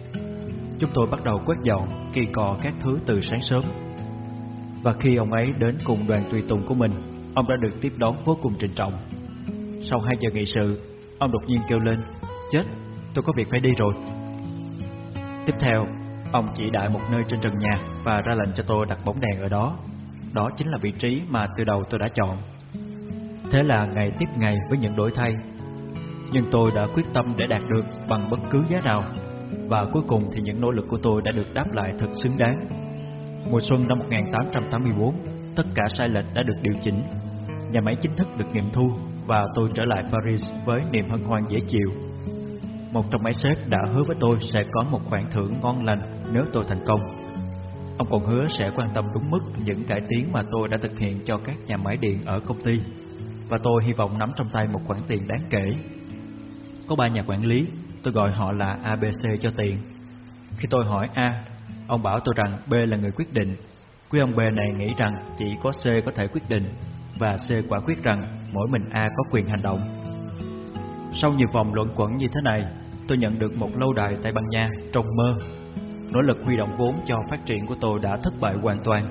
Chúng tôi bắt đầu quét dọn, kỳ cò các thứ từ sáng sớm. Và khi ông ấy đến cùng đoàn tùy tùng của mình, ông đã được tiếp đón vô cùng trịnh trọng. Sau hai giờ nghị sự, ông đột nhiên kêu lên, chết, tôi có việc phải đi rồi. Tiếp theo, ông chỉ đại một nơi trên trần nhà và ra lệnh cho tôi đặt bóng đèn ở đó. Đó chính là vị trí mà từ đầu tôi đã chọn. Thế là ngày tiếp ngày với những đổi thay. Nhưng tôi đã quyết tâm để đạt được bằng bất cứ giá nào. Và cuối cùng thì những nỗ lực của tôi đã được đáp lại thật xứng đáng. Mùa xuân năm 1884 Tất cả sai lệch đã được điều chỉnh. Nhà máy chính thức được nghiệm thu Và tôi trở lại Paris với niềm hân hoan dễ chịu. Một trong mấy sếp đã hứa với tôi sẽ có một khoản thưởng ngon lành nếu tôi thành công Ông còn hứa sẽ quan tâm đúng mức những cải tiến mà tôi đã thực hiện cho các nhà máy điện ở công ty và tôi hy vọng nắm trong tay một khoản tiền đáng kể. Có ba nhà quản lý, tôi gọi họ là ABC cho tiền. Khi tôi hỏi A, ông bảo tôi rằng B là người quyết định. Quý ông B này nghĩ rằng chỉ có C có thể quyết định và C quả quyết rằng mỗi mình A có quyền hành động. Sau nhiều vòng luận quẩn như thế này, tôi nhận được một lâu đài tại Ban Nha trong mơ. Nỗ lực huy động vốn cho phát triển của tôi đã thất bại hoàn toàn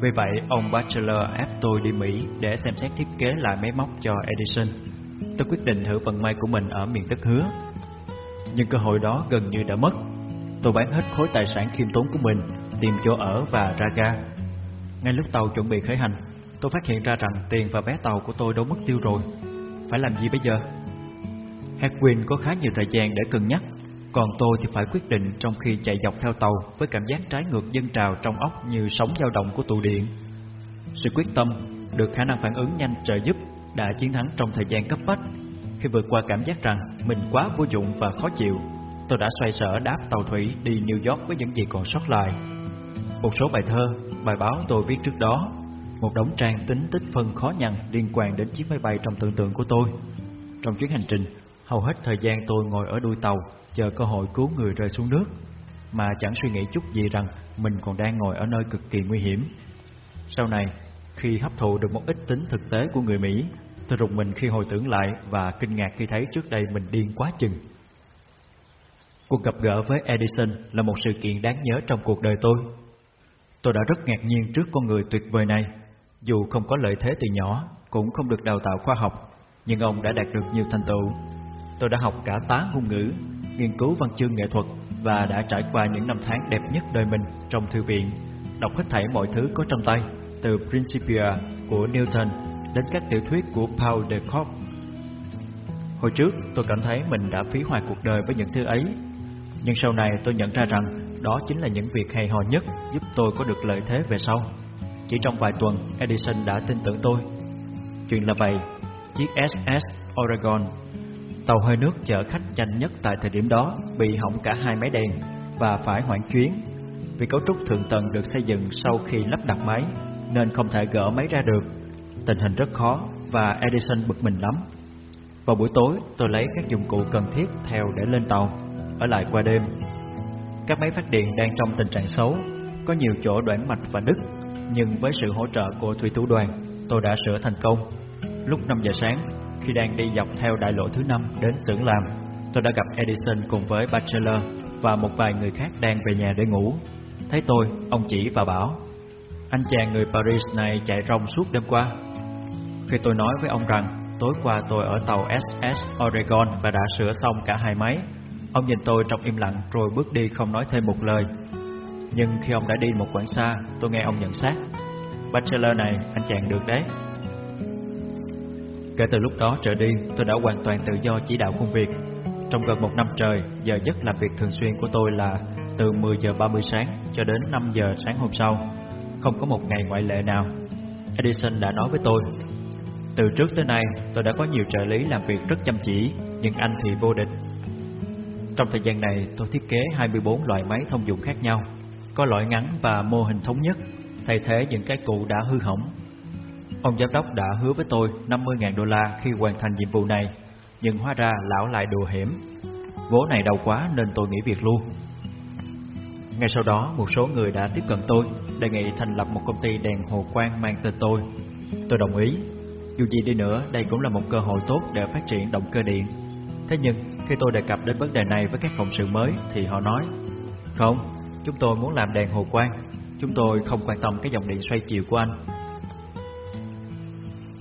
vì vậy, ông Bachelor ép tôi đi Mỹ để xem xét thiết kế lại máy móc cho Edison. Tôi quyết định thử vận may của mình ở miền đất hứa. Nhưng cơ hội đó gần như đã mất. Tôi bán hết khối tài sản khiêm tốn của mình, tìm chỗ ở và ra ga. Ngay lúc tàu chuẩn bị khởi hành, tôi phát hiện ra rằng tiền và vé tàu của tôi đâu mất tiêu rồi. Phải làm gì bây giờ? Hedwin có khá nhiều thời gian để cân nhắc còn tôi thì phải quyết định trong khi chạy dọc theo tàu với cảm giác trái ngược dân trào trong óc như sóng dao động của tụ điện. Sự quyết tâm, được khả năng phản ứng nhanh trợ giúp đã chiến thắng trong thời gian cấp bách. Khi vượt qua cảm giác rằng mình quá vô dụng và khó chịu, tôi đã xoay sở đáp tàu thủy đi New York với những gì còn sót lại. Một số bài thơ, bài báo tôi viết trước đó, một đống trang tính tích phân khó nhằn liên quan đến chiếc máy bay trong tưởng tượng của tôi. Trong chuyến hành trình, hầu hết thời gian tôi ngồi ở đuôi tàu chờ cơ hội cứu người rơi xuống nước, mà chẳng suy nghĩ chút gì rằng mình còn đang ngồi ở nơi cực kỳ nguy hiểm. Sau này, khi hấp thụ được một ít tính thực tế của người Mỹ, tôi rùng mình khi hồi tưởng lại và kinh ngạc khi thấy trước đây mình điên quá chừng. Cuộc gặp gỡ với Edison là một sự kiện đáng nhớ trong cuộc đời tôi. Tôi đã rất ngạc nhiên trước con người tuyệt vời này. Dù không có lợi thế từ nhỏ, cũng không được đào tạo khoa học, nhưng ông đã đạt được nhiều thành tựu. Tôi đã học cả tá ngôn ngữ, nghiên cứu văn chương nghệ thuật và đã trải qua những năm tháng đẹp nhất đời mình trong thư viện, đọc hết thảy mọi thứ có trong tay, từ Principia của Newton đến các tiểu thuyết của Paul de Kock. Hồi trước, tôi cảm thấy mình đã phí hoài cuộc đời với những thứ ấy, nhưng sau này tôi nhận ra rằng đó chính là những việc hay ho nhất giúp tôi có được lợi thế về sau. Chỉ trong vài tuần, Edison đã tin tưởng tôi. Chuyện là vậy, chiếc SS Oregon Tàu hơi nước chở khách nhanh nhất tại thời điểm đó bị hỏng cả hai máy đèn và phải hoãn chuyến. Vì cấu trúc thượng tầng được xây dựng sau khi lắp đặt máy nên không thể gỡ máy ra được. Tình hình rất khó và Edison bực mình lắm. Vào buổi tối, tôi lấy các dụng cụ cần thiết theo để lên tàu, ở lại qua đêm. Các máy phát điện đang trong tình trạng xấu, có nhiều chỗ đoạn mạch và đứt, nhưng với sự hỗ trợ của thủy thủ đoàn, tôi đã sửa thành công. Lúc 5 giờ sáng, khi đang đi dọc theo đại lộ thứ năm đến xưởng làm, tôi đã gặp Edison cùng với Bachelor và một vài người khác đang về nhà để ngủ. Thấy tôi, ông chỉ và bảo, anh chàng người Paris này chạy rong suốt đêm qua. Khi tôi nói với ông rằng tối qua tôi ở tàu SS Oregon và đã sửa xong cả hai máy, ông nhìn tôi trong im lặng rồi bước đi không nói thêm một lời. Nhưng khi ông đã đi một quãng xa, tôi nghe ông nhận xét, Bachelor này, anh chàng được đấy. Kể từ lúc đó trở đi, tôi đã hoàn toàn tự do chỉ đạo công việc. Trong gần một năm trời, giờ giấc làm việc thường xuyên của tôi là từ 10 giờ 30 sáng cho đến 5 giờ sáng hôm sau. Không có một ngày ngoại lệ nào. Edison đã nói với tôi, Từ trước tới nay, tôi đã có nhiều trợ lý làm việc rất chăm chỉ, nhưng anh thì vô địch. Trong thời gian này, tôi thiết kế 24 loại máy thông dụng khác nhau, có loại ngắn và mô hình thống nhất, thay thế những cái cũ đã hư hỏng. Ông giám đốc đã hứa với tôi 50.000 đô la khi hoàn thành nhiệm vụ này, nhưng hóa ra lão lại đùa hiểm. Vố này đau quá nên tôi nghỉ việc luôn. Ngay sau đó, một số người đã tiếp cận tôi, đề nghị thành lập một công ty đèn hồ quang mang tên tôi. Tôi đồng ý. Dù gì đi nữa, đây cũng là một cơ hội tốt để phát triển động cơ điện. Thế nhưng, khi tôi đề cập đến vấn đề này với các cộng sự mới, thì họ nói Không, chúng tôi muốn làm đèn hồ quang, chúng tôi không quan tâm cái dòng điện xoay chiều của anh.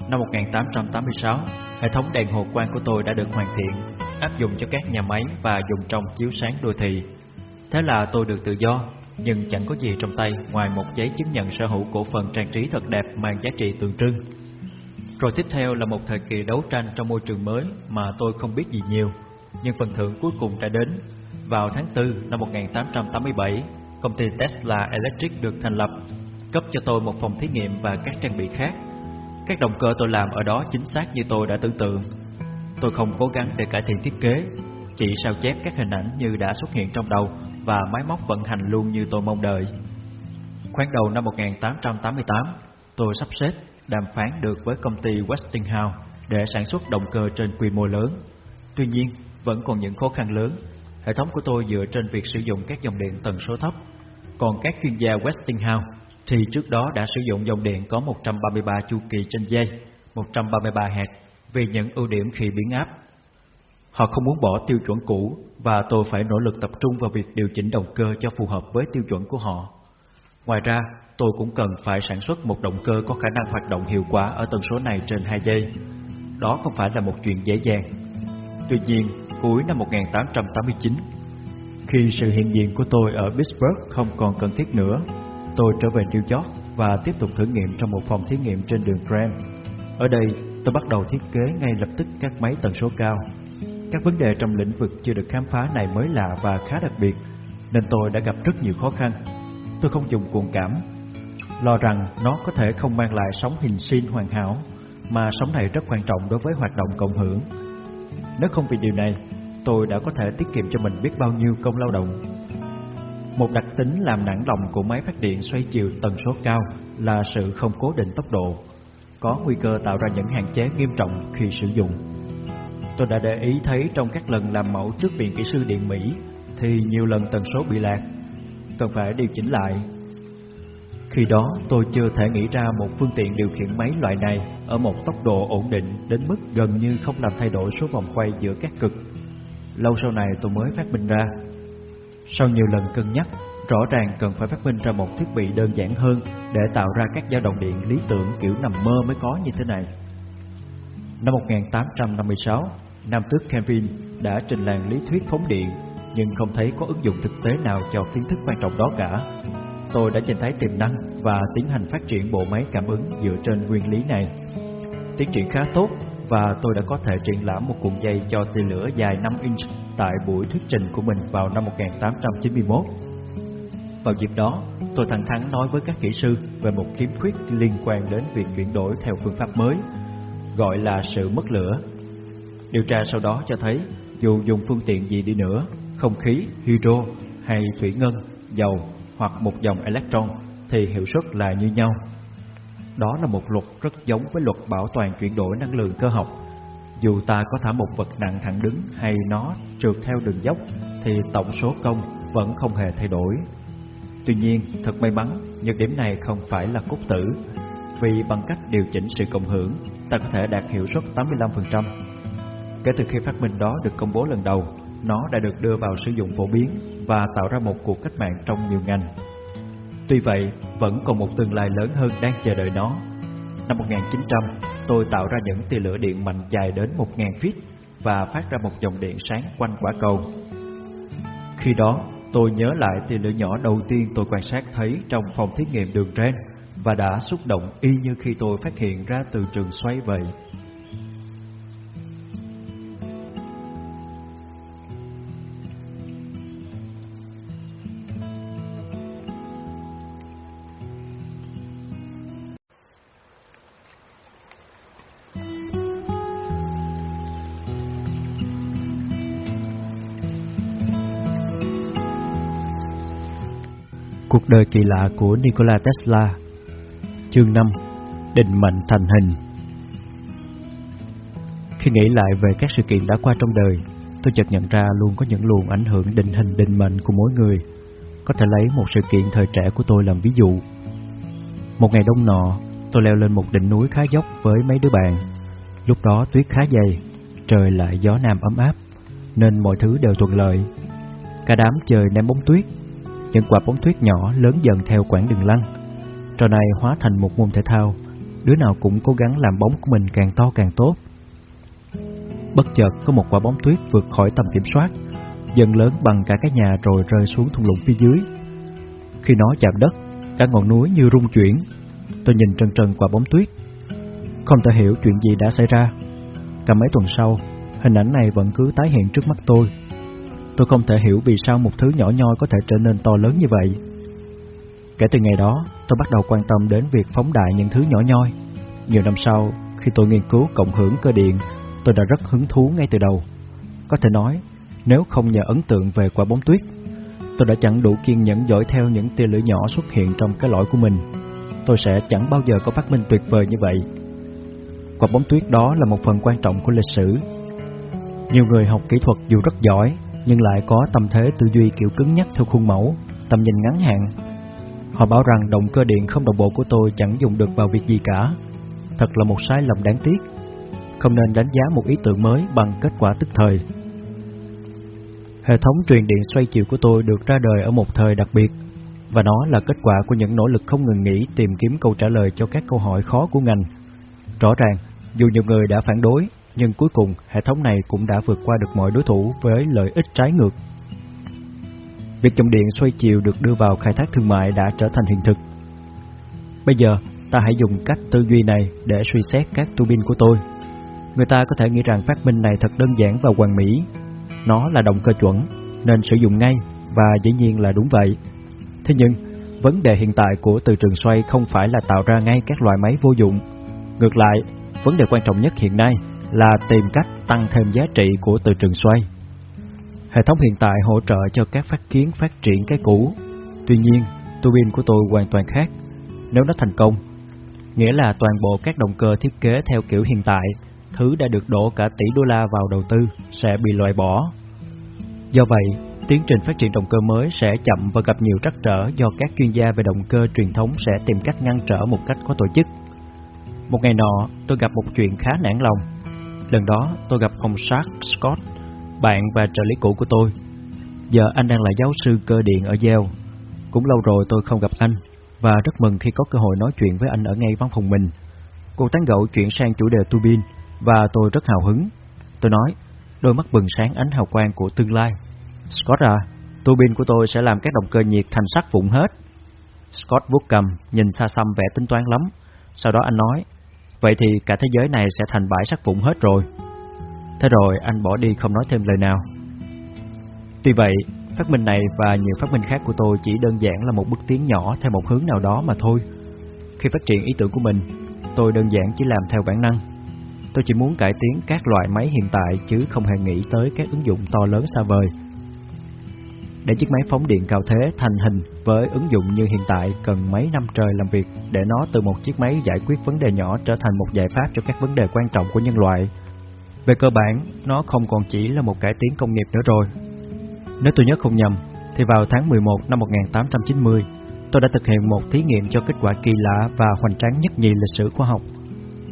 Năm 1886, hệ thống đèn hồ quang của tôi đã được hoàn thiện, áp dụng cho các nhà máy và dùng trong chiếu sáng đô thị Thế là tôi được tự do, nhưng chẳng có gì trong tay ngoài một giấy chứng nhận sở hữu cổ phần trang trí thật đẹp mang giá trị tượng trưng. Rồi tiếp theo là một thời kỳ đấu tranh trong môi trường mới mà tôi không biết gì nhiều, nhưng phần thưởng cuối cùng đã đến. Vào tháng 4 năm 1887, công ty Tesla Electric được thành lập, cấp cho tôi một phòng thí nghiệm và các trang bị khác. Các động cơ tôi làm ở đó chính xác như tôi đã tưởng tượng. Tôi không cố gắng để cải thiện thiết kế, chỉ sao chép các hình ảnh như đã xuất hiện trong đầu và máy móc vận hành luôn như tôi mong đợi. Khoảng đầu năm 1888, tôi sắp xếp đàm phán được với công ty Westinghouse để sản xuất động cơ trên quy mô lớn. Tuy nhiên, vẫn còn những khó khăn lớn. Hệ thống của tôi dựa trên việc sử dụng các dòng điện tần số thấp. Còn các chuyên gia Westinghouse thì trước đó đã sử dụng dòng điện có 133 chu kỳ trên dây, 133 hạt vì những ưu điểm khi biến áp Họ không muốn bỏ tiêu chuẩn cũ và tôi phải nỗ lực tập trung vào việc điều chỉnh động cơ cho phù hợp với tiêu chuẩn của họ. Ngoài ra, tôi cũng cần phải sản xuất một động cơ có khả năng hoạt động hiệu quả ở tần số này trên 2 giây. Đó không phải là một chuyện dễ dàng. Tuy nhiên, cuối năm 1889, khi sự hiện diện của tôi ở Pittsburgh không còn cần thiết nữa, tôi trở về New York và tiếp tục thử nghiệm trong một phòng thí nghiệm trên đường Grand. Ở đây, tôi bắt đầu thiết kế ngay lập tức các máy tần số cao các vấn đề trong lĩnh vực chưa được khám phá này mới lạ và khá đặc biệt, nên tôi đã gặp rất nhiều khó khăn. Tôi không dùng cuồng cảm, lo rằng nó có thể không mang lại sóng hình sin hoàn hảo, mà sóng này rất quan trọng đối với hoạt động cộng hưởng. Nếu không vì điều này, tôi đã có thể tiết kiệm cho mình biết bao nhiêu công lao động. Một đặc tính làm nản lòng của máy phát điện xoay chiều tần số cao là sự không cố định tốc độ, có nguy cơ tạo ra những hạn chế nghiêm trọng khi sử dụng. Tôi đã để ý thấy trong các lần làm mẫu trước viện kỹ sư điện Mỹ thì nhiều lần tần số bị lạc, cần phải điều chỉnh lại. Khi đó tôi chưa thể nghĩ ra một phương tiện điều khiển máy loại này ở một tốc độ ổn định đến mức gần như không làm thay đổi số vòng quay giữa các cực. Lâu sau này tôi mới phát minh ra. Sau nhiều lần cân nhắc, rõ ràng cần phải phát minh ra một thiết bị đơn giản hơn để tạo ra các dao động điện lý tưởng kiểu nằm mơ mới có như thế này. Năm 1856, Nam tước Kelvin đã trình làng lý thuyết phóng điện nhưng không thấy có ứng dụng thực tế nào cho kiến thức quan trọng đó cả. Tôi đã nhìn thấy tiềm năng và tiến hành phát triển bộ máy cảm ứng dựa trên nguyên lý này. Tiến triển khá tốt và tôi đã có thể triển lãm một cuộn dây cho tia lửa dài 5 inch tại buổi thuyết trình của mình vào năm 1891. Vào dịp đó, tôi thẳng thắn nói với các kỹ sư về một khiếm khuyết liên quan đến việc chuyển đổi theo phương pháp mới, gọi là sự mất lửa Điều tra sau đó cho thấy dù dùng phương tiện gì đi nữa, không khí, hydro hay thủy ngân, dầu hoặc một dòng electron thì hiệu suất là như nhau. Đó là một luật rất giống với luật bảo toàn chuyển đổi năng lượng cơ học. Dù ta có thả một vật nặng thẳng đứng hay nó trượt theo đường dốc thì tổng số công vẫn không hề thay đổi. Tuy nhiên, thật may mắn, nhược điểm này không phải là cốt tử, vì bằng cách điều chỉnh sự cộng hưởng, ta có thể đạt hiệu suất 85%. Kể từ khi phát minh đó được công bố lần đầu, nó đã được đưa vào sử dụng phổ biến và tạo ra một cuộc cách mạng trong nhiều ngành. Tuy vậy, vẫn còn một tương lai lớn hơn đang chờ đợi nó. Năm 1900, tôi tạo ra những tia lửa điện mạnh dài đến 1.000 feet và phát ra một dòng điện sáng quanh quả cầu. Khi đó, tôi nhớ lại tia lửa nhỏ đầu tiên tôi quan sát thấy trong phòng thí nghiệm đường Ren và đã xúc động y như khi tôi phát hiện ra từ trường xoay vậy. Cuộc đời kỳ lạ của Nikola Tesla. Chương 5 Định mệnh thành hình. Khi nghĩ lại về các sự kiện đã qua trong đời, Tôi chợt nhận ra luôn có những luồng ảnh hưởng định hình, định mệnh của mỗi người. Có thể lấy một sự kiện thời trẻ của tôi làm ví dụ. Một ngày đông nọ, Tôi leo lên một đỉnh núi khá dốc với mấy đứa bạn. Lúc đó tuyết khá dày, Trời lại gió nam ấm áp, Nên mọi thứ đều thuận lợi. Cả đám chơi ném bóng tuyết những quả bóng tuyết nhỏ lớn dần theo quãng đường lăn. Trò này hóa thành một môn thể thao, đứa nào cũng cố gắng làm bóng của mình càng to càng tốt. Bất chợt có một quả bóng tuyết vượt khỏi tầm kiểm soát, dần lớn bằng cả cái nhà rồi rơi xuống thung lũng phía dưới. Khi nó chạm đất, cả ngọn núi như rung chuyển. Tôi nhìn trần trần quả bóng tuyết, không thể hiểu chuyện gì đã xảy ra. Cả mấy tuần sau, hình ảnh này vẫn cứ tái hiện trước mắt tôi Tôi không thể hiểu vì sao một thứ nhỏ nhoi có thể trở nên to lớn như vậy. Kể từ ngày đó, tôi bắt đầu quan tâm đến việc phóng đại những thứ nhỏ nhoi. Nhiều năm sau, khi tôi nghiên cứu cộng hưởng cơ điện, tôi đã rất hứng thú ngay từ đầu. Có thể nói, nếu không nhờ ấn tượng về quả bóng tuyết, tôi đã chẳng đủ kiên nhẫn dõi theo những tia lửa nhỏ xuất hiện trong cái lõi của mình. Tôi sẽ chẳng bao giờ có phát minh tuyệt vời như vậy. Quả bóng tuyết đó là một phần quan trọng của lịch sử. Nhiều người học kỹ thuật dù rất giỏi nhưng lại có tâm thế tư duy kiểu cứng nhắc theo khuôn mẫu, tầm nhìn ngắn hạn. Họ bảo rằng động cơ điện không đồng bộ của tôi chẳng dùng được vào việc gì cả. Thật là một sai lầm đáng tiếc. Không nên đánh giá một ý tưởng mới bằng kết quả tức thời. Hệ thống truyền điện xoay chiều của tôi được ra đời ở một thời đặc biệt, và nó là kết quả của những nỗ lực không ngừng nghỉ tìm kiếm câu trả lời cho các câu hỏi khó của ngành. Rõ ràng, dù nhiều người đã phản đối, nhưng cuối cùng hệ thống này cũng đã vượt qua được mọi đối thủ với lợi ích trái ngược. Việc dòng điện xoay chiều được đưa vào khai thác thương mại đã trở thành hiện thực. Bây giờ, ta hãy dùng cách tư duy này để suy xét các tu bin của tôi. Người ta có thể nghĩ rằng phát minh này thật đơn giản và hoàn mỹ. Nó là động cơ chuẩn, nên sử dụng ngay, và dĩ nhiên là đúng vậy. Thế nhưng, vấn đề hiện tại của từ trường xoay không phải là tạo ra ngay các loại máy vô dụng. Ngược lại, vấn đề quan trọng nhất hiện nay là tìm cách tăng thêm giá trị của từ trường xoay. Hệ thống hiện tại hỗ trợ cho các phát kiến phát triển cái cũ. Tuy nhiên, tua bin của tôi hoàn toàn khác. Nếu nó thành công, nghĩa là toàn bộ các động cơ thiết kế theo kiểu hiện tại, thứ đã được đổ cả tỷ đô la vào đầu tư, sẽ bị loại bỏ. Do vậy, tiến trình phát triển động cơ mới sẽ chậm và gặp nhiều trắc trở do các chuyên gia về động cơ truyền thống sẽ tìm cách ngăn trở một cách có tổ chức. Một ngày nọ, tôi gặp một chuyện khá nản lòng. Lần đó tôi gặp ông Sark Scott, bạn và trợ lý cũ của tôi. Giờ anh đang là giáo sư cơ điện ở Yale. Cũng lâu rồi tôi không gặp anh, và rất mừng khi có cơ hội nói chuyện với anh ở ngay văn phòng mình. Cuộc tán gẫu chuyển sang chủ đề tu bin, và tôi rất hào hứng. Tôi nói, đôi mắt bừng sáng ánh hào quang của tương lai. Scott à, tu bin của tôi sẽ làm các động cơ nhiệt thành sắt vụn hết. Scott vuốt cầm, nhìn xa xăm vẻ tính toán lắm. Sau đó anh nói, Vậy thì cả thế giới này sẽ thành bãi sắt vụn hết rồi. Thế rồi anh bỏ đi không nói thêm lời nào. Tuy vậy, phát minh này và nhiều phát minh khác của tôi chỉ đơn giản là một bước tiến nhỏ theo một hướng nào đó mà thôi. Khi phát triển ý tưởng của mình, tôi đơn giản chỉ làm theo bản năng. Tôi chỉ muốn cải tiến các loại máy hiện tại chứ không hề nghĩ tới các ứng dụng to lớn xa vời để chiếc máy phóng điện cao thế thành hình với ứng dụng như hiện tại cần mấy năm trời làm việc để nó từ một chiếc máy giải quyết vấn đề nhỏ trở thành một giải pháp cho các vấn đề quan trọng của nhân loại. Về cơ bản, nó không còn chỉ là một cải tiến công nghiệp nữa rồi. Nếu tôi nhớ không nhầm, thì vào tháng 11 năm 1890, tôi đã thực hiện một thí nghiệm cho kết quả kỳ lạ và hoành tráng nhất nhì lịch sử khoa học.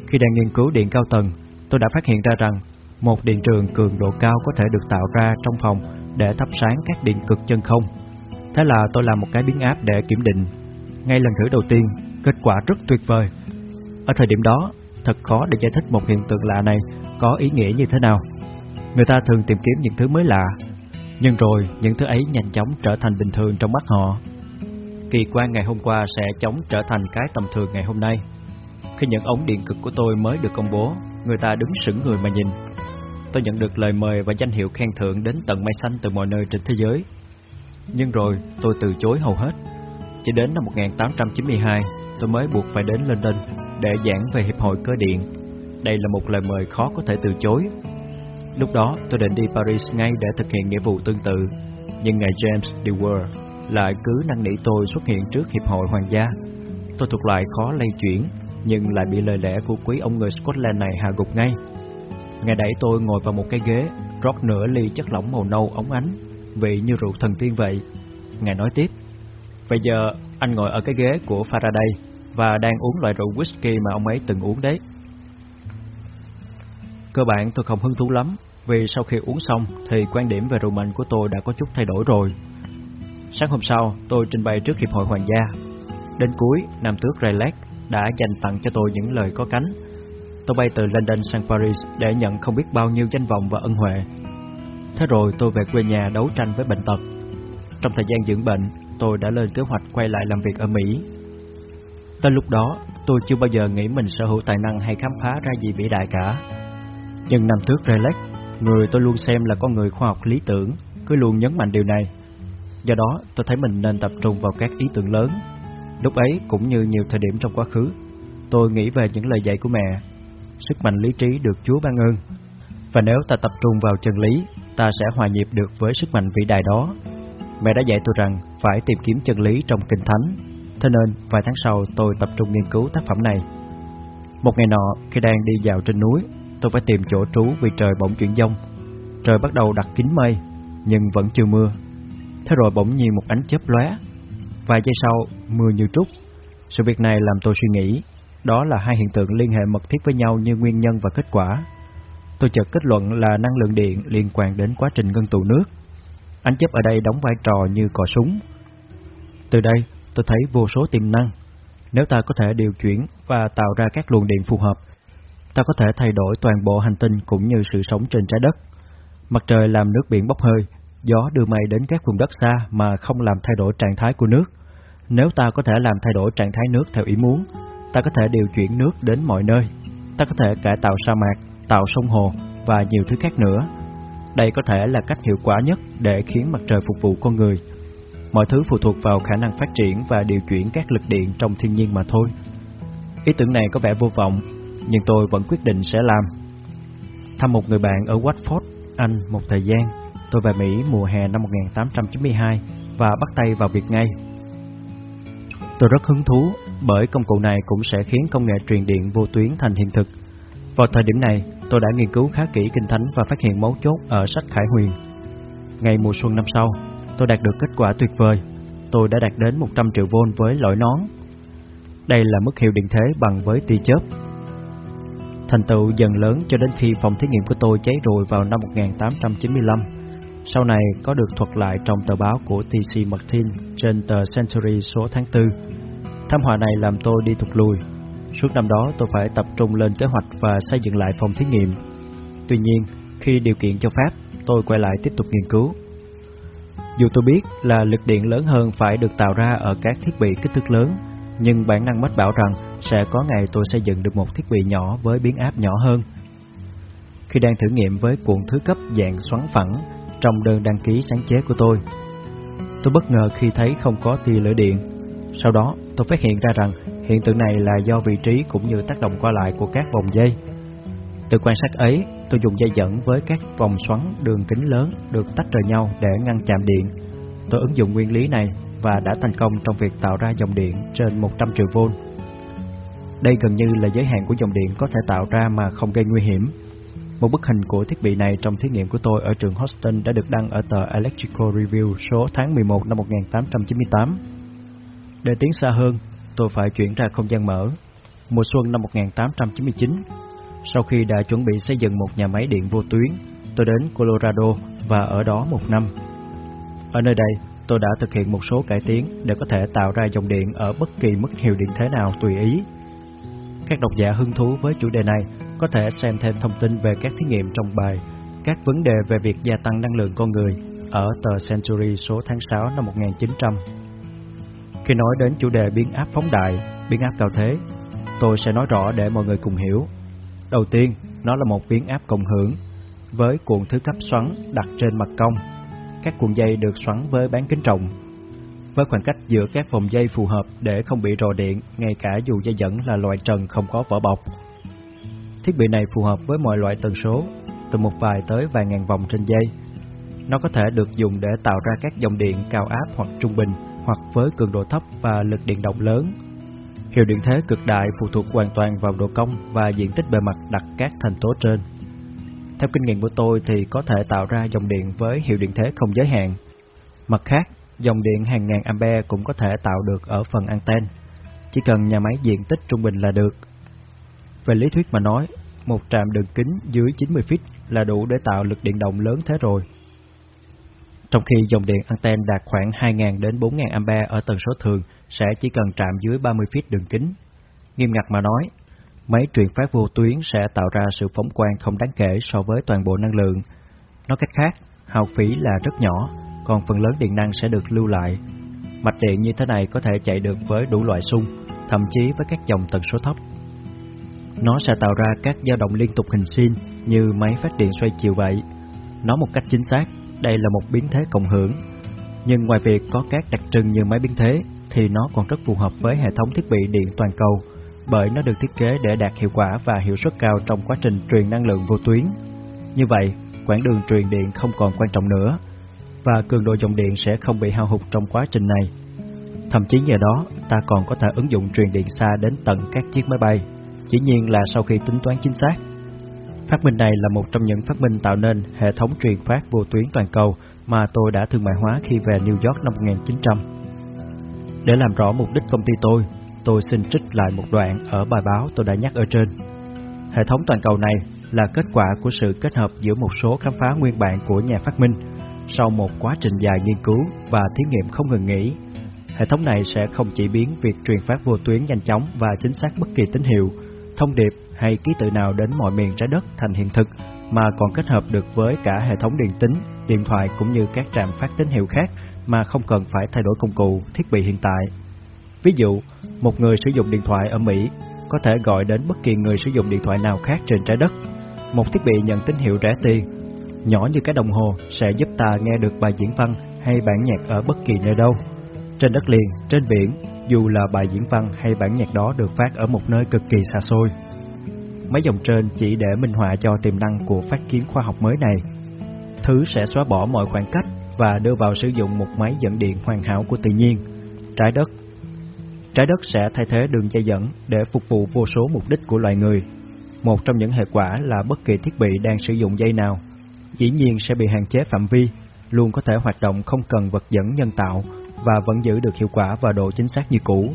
Khi đang nghiên cứu điện cao tầng, tôi đã phát hiện ra rằng một điện trường cường độ cao có thể được tạo ra trong phòng để thắp sáng các điện cực chân không. Thế là tôi làm một cái biến áp để kiểm định. Ngay lần thử đầu tiên, kết quả rất tuyệt vời. Ở thời điểm đó, thật khó để giải thích một hiện tượng lạ này có ý nghĩa như thế nào. Người ta thường tìm kiếm những thứ mới lạ, nhưng rồi những thứ ấy nhanh chóng trở thành bình thường trong mắt họ. Kỳ quan ngày hôm qua sẽ chóng trở thành cái tầm thường ngày hôm nay. Khi những ống điện cực của tôi mới được công bố, người ta đứng sững người mà nhìn tôi nhận được lời mời và danh hiệu khen thưởng đến tận mây xanh từ mọi nơi trên thế giới. Nhưng rồi tôi từ chối hầu hết. Chỉ đến năm 1892, tôi mới buộc phải đến London để giảng về Hiệp hội Cơ điện. Đây là một lời mời khó có thể từ chối. Lúc đó tôi định đi Paris ngay để thực hiện nghĩa vụ tương tự, nhưng ngài James Dewar lại cứ năn nỉ tôi xuất hiện trước Hiệp hội Hoàng gia. Tôi thuộc loại khó lay chuyển, nhưng lại bị lời lẽ của quý ông người Scotland này hạ gục ngay. Ngài đẩy tôi ngồi vào một cái ghế, rót nửa ly chất lỏng màu nâu ống ánh, vị như rượu thần tiên vậy. Ngài nói tiếp, Bây giờ anh ngồi ở cái ghế của Faraday và đang uống loại rượu whisky mà ông ấy từng uống đấy. Cơ bản tôi không hứng thú lắm, vì sau khi uống xong thì quan điểm về rượu mạnh của tôi đã có chút thay đổi rồi. Sáng hôm sau, tôi trình bày trước Hiệp hội Hoàng gia. Đến cuối, Nam tước Rayleigh đã dành tặng cho tôi những lời có cánh. Tôi bay từ London sang Paris để nhận không biết bao nhiêu danh vọng và ân huệ. Thế rồi tôi về quê nhà đấu tranh với bệnh tật. Trong thời gian dưỡng bệnh, tôi đã lên kế hoạch quay lại làm việc ở Mỹ. Tới lúc đó, tôi chưa bao giờ nghĩ mình sở hữu tài năng hay khám phá ra gì vĩ đại cả. Nhưng năm trước Relax, người tôi luôn xem là con người khoa học lý tưởng, cứ luôn nhấn mạnh điều này. Do đó, tôi thấy mình nên tập trung vào các ý tưởng lớn. Lúc ấy, cũng như nhiều thời điểm trong quá khứ, tôi nghĩ về những lời dạy của mẹ. Sức mạnh lý trí được Chúa ban ơn. Và nếu ta tập trung vào chân lý, ta sẽ hòa nhịp được với sức mạnh vĩ đại đó. Mẹ đã dạy tôi rằng phải tìm kiếm chân lý trong kinh thánh. Thế nên, vài tháng sau tôi tập trung nghiên cứu tác phẩm này. Một ngày nọ, khi đang đi dạo trên núi, tôi phải tìm chỗ trú vì trời bỗng chuyển dông. Trời bắt đầu đặt kín mây, nhưng vẫn chưa mưa. Thế rồi bỗng nhiên một ánh chớp lóe. Vài giây sau, mưa như trút. Sự việc này làm tôi suy nghĩ, đó là hai hiện tượng liên hệ mật thiết với nhau như nguyên nhân và kết quả. Tôi chợt kết luận là năng lượng điện liên quan đến quá trình ngưng tụ nước. Ánh chớp ở đây đóng vai trò như cò súng. Từ đây, tôi thấy vô số tiềm năng. Nếu ta có thể điều chuyển và tạo ra các luồng điện phù hợp, ta có thể thay đổi toàn bộ hành tinh cũng như sự sống trên trái đất. Mặt trời làm nước biển bốc hơi, gió đưa mây đến các vùng đất xa mà không làm thay đổi trạng thái của nước. Nếu ta có thể làm thay đổi trạng thái nước theo ý muốn, ta có thể điều chuyển nước đến mọi nơi. Ta có thể cải tạo sa mạc, tạo sông hồ và nhiều thứ khác nữa. Đây có thể là cách hiệu quả nhất để khiến mặt trời phục vụ con người. Mọi thứ phụ thuộc vào khả năng phát triển và điều chuyển các lực điện trong thiên nhiên mà thôi. Ý tưởng này có vẻ vô vọng, nhưng tôi vẫn quyết định sẽ làm. Thăm một người bạn ở Watford, Anh một thời gian, tôi về Mỹ mùa hè năm 1892 và bắt tay vào việc ngay. Tôi rất hứng thú bởi công cụ này cũng sẽ khiến công nghệ truyền điện vô tuyến thành hiện thực. Vào thời điểm này, tôi đã nghiên cứu khá kỹ kinh thánh và phát hiện mấu chốt ở sách Khải Huyền. Ngày mùa xuân năm sau, tôi đạt được kết quả tuyệt vời. Tôi đã đạt đến 100 triệu volt với lõi nón. Đây là mức hiệu điện thế bằng với tia chớp. Thành tựu dần lớn cho đến khi phòng thí nghiệm của tôi cháy rồi vào năm 1895. Sau này có được thuật lại trong tờ báo của T.C. Martin trên tờ Century số tháng 4. Thảm họa này làm tôi đi thụt lùi. Suốt năm đó tôi phải tập trung lên kế hoạch và xây dựng lại phòng thí nghiệm. Tuy nhiên, khi điều kiện cho phép, tôi quay lại tiếp tục nghiên cứu. Dù tôi biết là lực điện lớn hơn phải được tạo ra ở các thiết bị kích thước lớn, nhưng bản năng mách bảo rằng sẽ có ngày tôi xây dựng được một thiết bị nhỏ với biến áp nhỏ hơn. Khi đang thử nghiệm với cuộn thứ cấp dạng xoắn phẳng trong đơn đăng ký sáng chế của tôi, tôi bất ngờ khi thấy không có tia lửa điện. Sau đó, tôi phát hiện ra rằng hiện tượng này là do vị trí cũng như tác động qua lại của các vòng dây. Từ quan sát ấy, tôi dùng dây dẫn với các vòng xoắn đường kính lớn được tách rời nhau để ngăn chạm điện. Tôi ứng dụng nguyên lý này và đã thành công trong việc tạo ra dòng điện trên 100 triệu V. Đây gần như là giới hạn của dòng điện có thể tạo ra mà không gây nguy hiểm. Một bức hình của thiết bị này trong thí nghiệm của tôi ở trường Houston đã được đăng ở tờ Electrical Review số tháng 11 năm 1898. Để tiến xa hơn, tôi phải chuyển ra không gian mở. Mùa xuân năm 1899, sau khi đã chuẩn bị xây dựng một nhà máy điện vô tuyến, tôi đến Colorado và ở đó một năm. Ở nơi đây, tôi đã thực hiện một số cải tiến để có thể tạo ra dòng điện ở bất kỳ mức hiệu điện thế nào tùy ý. Các độc giả hứng thú với chủ đề này có thể xem thêm thông tin về các thí nghiệm trong bài Các vấn đề về việc gia tăng năng lượng con người ở tờ Century số tháng 6 năm 1900. Khi nói đến chủ đề biến áp phóng đại, biến áp cao thế, tôi sẽ nói rõ để mọi người cùng hiểu. Đầu tiên, nó là một biến áp cộng hưởng với cuộn thứ cấp xoắn đặt trên mặt cong các cuộn dây được xoắn với bán kính rộng. Với khoảng cách giữa các vòng dây phù hợp để không bị rò điện, ngay cả dù dây dẫn là loại trần không có vỏ bọc. Thiết bị này phù hợp với mọi loại tần số, từ một vài tới vài ngàn vòng trên dây. Nó có thể được dùng để tạo ra các dòng điện cao áp hoặc trung bình hoặc với cường độ thấp và lực điện động lớn. Hiệu điện thế cực đại phụ thuộc hoàn toàn vào độ cong và diện tích bề mặt đặt các thành tố trên. Theo kinh nghiệm của tôi thì có thể tạo ra dòng điện với hiệu điện thế không giới hạn. Mặt khác, dòng điện hàng ngàn ampere cũng có thể tạo được ở phần anten. Chỉ cần nhà máy diện tích trung bình là được. Về lý thuyết mà nói, một trạm đường kính dưới 90 feet là đủ để tạo lực điện động lớn thế rồi. Trong khi dòng điện anten đạt khoảng 2.000 đến 4.000 ampere ở tần số thường sẽ chỉ cần chạm dưới 30 feet đường kính. Nghiêm ngặt mà nói, máy truyền phát vô tuyến sẽ tạo ra sự phóng quang không đáng kể so với toàn bộ năng lượng. Nói cách khác, hao phí là rất nhỏ, còn phần lớn điện năng sẽ được lưu lại. Mạch điện như thế này có thể chạy được với đủ loại xung, thậm chí với các dòng tần số thấp. Nó sẽ tạo ra các dao động liên tục hình sin như máy phát điện xoay chiều vậy. Nói một cách chính xác, đây là một biến thế cộng hưởng. Nhưng ngoài việc có các đặc trưng như máy biến thế, thì nó còn rất phù hợp với hệ thống thiết bị điện toàn cầu, bởi nó được thiết kế để đạt hiệu quả và hiệu suất cao trong quá trình truyền năng lượng vô tuyến. Như vậy, quãng đường truyền điện không còn quan trọng nữa, và cường độ dòng điện sẽ không bị hao hụt trong quá trình này. Thậm chí nhờ đó, ta còn có thể ứng dụng truyền điện xa đến tận các chiếc máy bay, chỉ nhiên là sau khi tính toán chính xác. Phát minh này là một trong những phát minh tạo nên hệ thống truyền phát vô tuyến toàn cầu mà tôi đã thương mại hóa khi về New York năm 1900. Để làm rõ mục đích công ty tôi, tôi xin trích lại một đoạn ở bài báo tôi đã nhắc ở trên. Hệ thống toàn cầu này là kết quả của sự kết hợp giữa một số khám phá nguyên bản của nhà phát minh sau một quá trình dài nghiên cứu và thí nghiệm không ngừng nghỉ. Hệ thống này sẽ không chỉ biến việc truyền phát vô tuyến nhanh chóng và chính xác bất kỳ tín hiệu, thông điệp hay ký tự nào đến mọi miền trái đất thành hiện thực, mà còn kết hợp được với cả hệ thống điện tính, điện thoại cũng như các trạm phát tín hiệu khác mà không cần phải thay đổi công cụ, thiết bị hiện tại. Ví dụ, một người sử dụng điện thoại ở Mỹ có thể gọi đến bất kỳ người sử dụng điện thoại nào khác trên trái đất. Một thiết bị nhận tín hiệu rẻ tiền, nhỏ như cái đồng hồ sẽ giúp ta nghe được bài diễn văn hay bản nhạc ở bất kỳ nơi đâu. Trên đất liền, trên biển, dù là bài diễn văn hay bản nhạc đó được phát ở một nơi cực kỳ xa xôi. Mấy dòng trên chỉ để minh họa cho tiềm năng của phát kiến khoa học mới này. Thứ sẽ xóa bỏ mọi khoảng cách và đưa vào sử dụng một máy dẫn điện hoàn hảo của tự nhiên, trái đất. Trái đất sẽ thay thế đường dây dẫn để phục vụ vô số mục đích của loài người. Một trong những hệ quả là bất kỳ thiết bị đang sử dụng dây nào, dĩ nhiên sẽ bị hạn chế phạm vi, luôn có thể hoạt động không cần vật dẫn nhân tạo và vẫn giữ được hiệu quả và độ chính xác như cũ.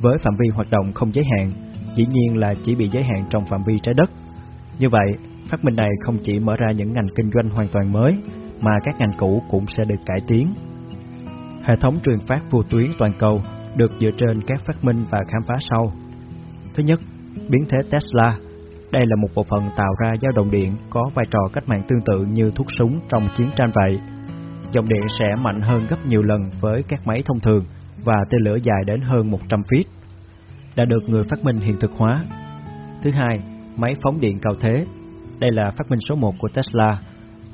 Với phạm vi hoạt động không giới hạn, dĩ nhiên là chỉ bị giới hạn trong phạm vi trái đất. Như vậy, phát minh này không chỉ mở ra những ngành kinh doanh hoàn toàn mới, mà các ngành cũ cũng sẽ được cải tiến. Hệ thống truyền phát vô tuyến toàn cầu được dựa trên các phát minh và khám phá sau. Thứ nhất, biến thế Tesla. Đây là một bộ phận tạo ra dao động điện có vai trò cách mạng tương tự như thuốc súng trong chiến tranh vậy. Dòng điện sẽ mạnh hơn gấp nhiều lần với các máy thông thường và tên lửa dài đến hơn 100 feet. Đã được người phát minh hiện thực hóa. Thứ hai, máy phóng điện cao thế. Đây là phát minh số 1 của Tesla.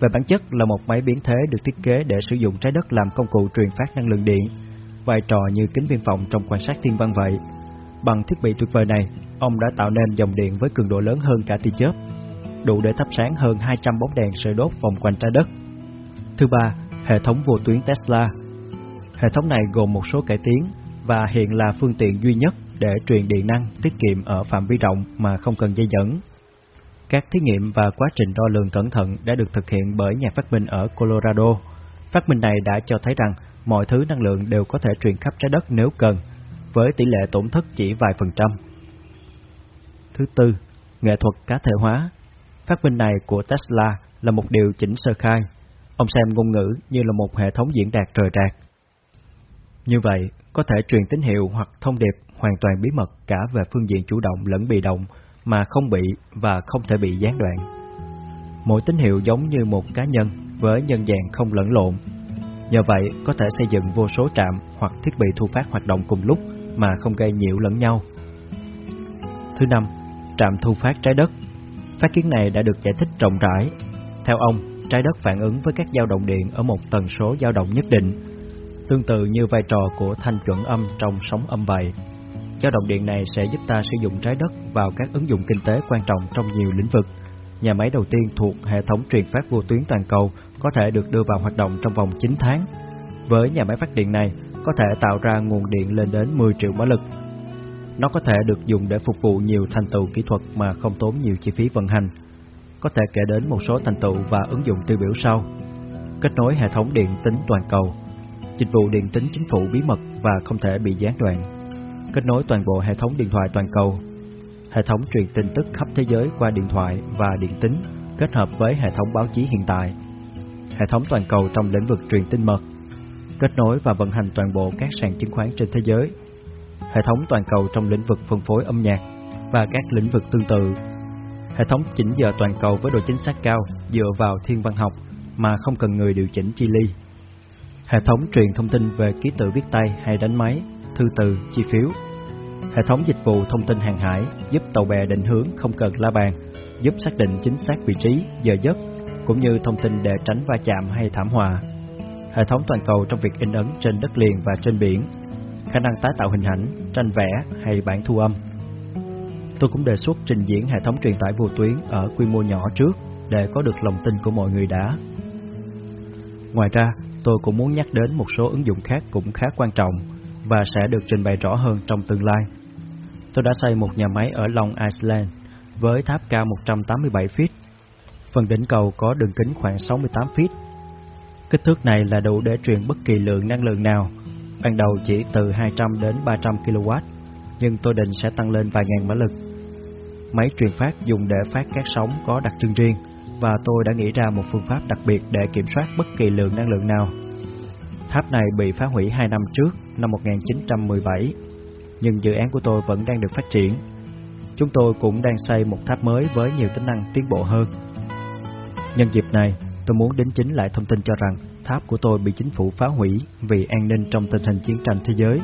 Về bản chất là một máy biến thế được thiết kế để sử dụng trái đất làm công cụ truyền phát năng lượng điện, vai trò như kính viễn vọng trong quan sát thiên văn vậy. Bằng thiết bị tuyệt vời này, ông đã tạo nên dòng điện với cường độ lớn hơn cả tia chớp, đủ để thắp sáng hơn 200 bóng đèn sợi đốt vòng quanh trái đất. Thứ ba, hệ thống vô tuyến Tesla. Hệ thống này gồm một số cải tiến và hiện là phương tiện duy nhất để truyền điện năng tiết kiệm ở phạm vi rộng mà không cần dây dẫn. Các thí nghiệm và quá trình đo lường cẩn thận đã được thực hiện bởi nhà phát minh ở Colorado. Phát minh này đã cho thấy rằng mọi thứ năng lượng đều có thể truyền khắp trái đất nếu cần, với tỷ lệ tổn thất chỉ vài phần trăm. Thứ tư, nghệ thuật cá thể hóa. Phát minh này của Tesla là một điều chỉnh sơ khai. Ông xem ngôn ngữ như là một hệ thống diễn đạt rời rạc. Như vậy, có thể truyền tín hiệu hoặc thông điệp hoàn toàn bí mật cả về phương diện chủ động lẫn bị động mà không bị và không thể bị gián đoạn. Mỗi tín hiệu giống như một cá nhân với nhân dạng không lẫn lộn. Nhờ vậy, có thể xây dựng vô số trạm hoặc thiết bị thu phát hoạt động cùng lúc mà không gây nhiễu lẫn nhau. Thứ năm, trạm thu phát trái đất. Phát kiến này đã được giải thích rộng rãi. Theo ông, trái đất phản ứng với các dao động điện ở một tần số dao động nhất định, tương tự như vai trò của thanh chuẩn âm trong sóng âm vậy. Dao động điện này sẽ giúp ta sử dụng trái đất vào các ứng dụng kinh tế quan trọng trong nhiều lĩnh vực, nhà máy đầu tiên thuộc hệ thống truyền phát vô tuyến toàn cầu có thể được đưa vào hoạt động trong vòng 9 tháng. Với nhà máy phát điện này, có thể tạo ra nguồn điện lên đến 10 triệu mã lực. Nó có thể được dùng để phục vụ nhiều thành tựu kỹ thuật mà không tốn nhiều chi phí vận hành. Có thể kể đến một số thành tựu và ứng dụng tiêu biểu sau. Kết nối hệ thống điện tính toàn cầu, dịch vụ điện tính chính phủ bí mật và không thể bị gián đoạn. Kết nối toàn bộ hệ thống điện thoại toàn cầu, hệ thống truyền tin tức khắp thế giới qua điện thoại và điện tính kết hợp với hệ thống báo chí hiện tại, hệ thống toàn cầu trong lĩnh vực truyền tin mật, kết nối và vận hành toàn bộ các sàn chứng khoán trên thế giới, hệ thống toàn cầu trong lĩnh vực phân phối âm nhạc và các lĩnh vực tương tự, hệ thống chỉnh giờ toàn cầu với độ chính xác cao dựa vào thiên văn học mà không cần người điều chỉnh chi ly, hệ thống truyền thông tin về ký tự viết tay hay đánh máy, thư từ, chi phiếu, hệ thống dịch vụ thông tin hàng hải giúp tàu bè định hướng không cần la bàn, giúp xác định chính xác vị trí, giờ giấc, cũng như thông tin để tránh va chạm hay thảm họa. Hệ thống toàn cầu trong việc in ấn trên đất liền và trên biển, khả năng tái tạo hình ảnh, tranh vẽ hay bản thu âm. Tôi cũng đề xuất trình diễn hệ thống truyền tải vô tuyến ở quy mô nhỏ trước để có được lòng tin của mọi người đã. Ngoài ra, tôi cũng muốn nhắc đến một số ứng dụng khác cũng khá quan trọng và sẽ được trình bày rõ hơn trong tương lai. Tôi đã xây một nhà máy ở Long Island với tháp cao 187 feet. Phần đỉnh cầu có đường kính khoảng 68 feet. Kích thước này là đủ để truyền bất kỳ lượng năng lượng nào, ban đầu chỉ từ 200 đến 300 kW, nhưng tôi định sẽ tăng lên vài ngàn mã lực. Máy truyền phát dùng để phát các sóng có đặc trưng riêng, và tôi đã nghĩ ra một phương pháp đặc biệt để kiểm soát bất kỳ lượng năng lượng nào. Tháp này bị phá hủy 2 năm trước, năm 1917, nhưng dự án của tôi vẫn đang được phát triển. Chúng tôi cũng đang xây một tháp mới với nhiều tính năng tiến bộ hơn. Nhân dịp này, tôi muốn đính chính lại thông tin cho rằng tháp của tôi bị chính phủ phá hủy vì an ninh trong tình hình chiến tranh thế giới.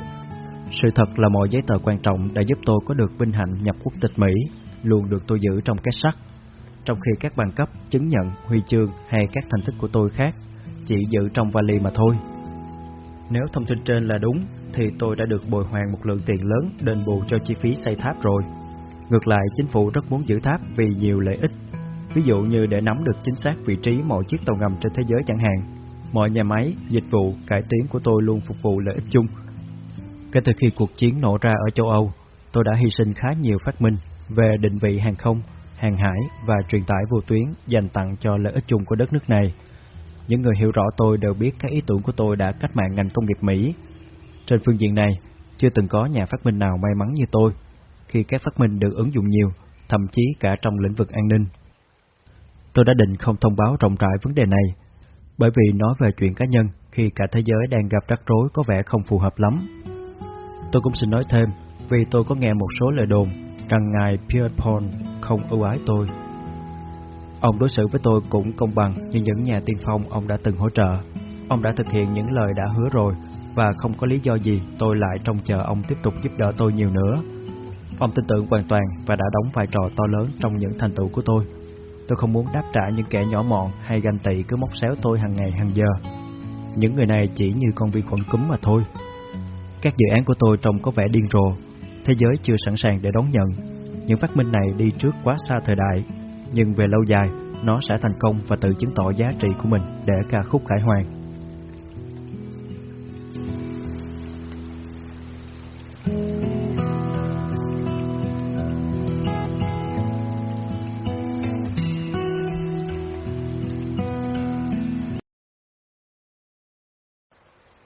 Sự thật là mọi giấy tờ quan trọng đã giúp tôi có được vinh hạnh nhập quốc tịch Mỹ luôn được tôi giữ trong két sắt, trong khi các bằng cấp, chứng nhận, huy chương hay các thành tích của tôi khác chỉ giữ trong vali mà thôi. Nếu thông tin trên là đúng, thì tôi đã được bồi hoàn một lượng tiền lớn đền bù cho chi phí xây tháp rồi. Ngược lại, chính phủ rất muốn giữ tháp vì nhiều lợi ích. Ví dụ như để nắm được chính xác vị trí mọi chiếc tàu ngầm trên thế giới chẳng hạn. Mọi nhà máy, dịch vụ, cải tiến của tôi luôn phục vụ lợi ích chung. Kể từ khi cuộc chiến nổ ra ở châu Âu, tôi đã hy sinh khá nhiều phát minh về định vị hàng không, hàng hải và truyền tải vô tuyến dành tặng cho lợi ích chung của đất nước này. Những người hiểu rõ tôi đều biết các ý tưởng của tôi đã cách mạng ngành công nghiệp Mỹ. Trên phương diện này, chưa từng có nhà phát minh nào may mắn như tôi, khi các phát minh được ứng dụng nhiều, thậm chí cả trong lĩnh vực an ninh. Tôi đã định không thông báo rộng rãi vấn đề này, bởi vì nói về chuyện cá nhân khi cả thế giới đang gặp rắc rối có vẻ không phù hợp lắm. Tôi cũng xin nói thêm, vì tôi có nghe một số lời đồn rằng ngài Pierpont không ưu ái tôi. Ông đối xử với tôi cũng công bằng như những nhà tiên phong ông đã từng hỗ trợ. Ông đã thực hiện những lời đã hứa rồi và không có lý do gì tôi lại trông chờ ông tiếp tục giúp đỡ tôi nhiều nữa. Ông tin tưởng hoàn toàn và đã đóng vai trò to lớn trong những thành tựu của tôi. Tôi không muốn đáp trả những kẻ nhỏ mọn hay ganh tị cứ móc xéo tôi hàng ngày hàng giờ. Những người này chỉ như con vi khuẩn cúm mà thôi. Các dự án của tôi trông có vẻ điên rồ, thế giới chưa sẵn sàng để đón nhận. Những phát minh này đi trước quá xa thời đại, nhưng về lâu dài, nó sẽ thành công và tự chứng tỏ giá trị của mình để ca khúc khải hoàn.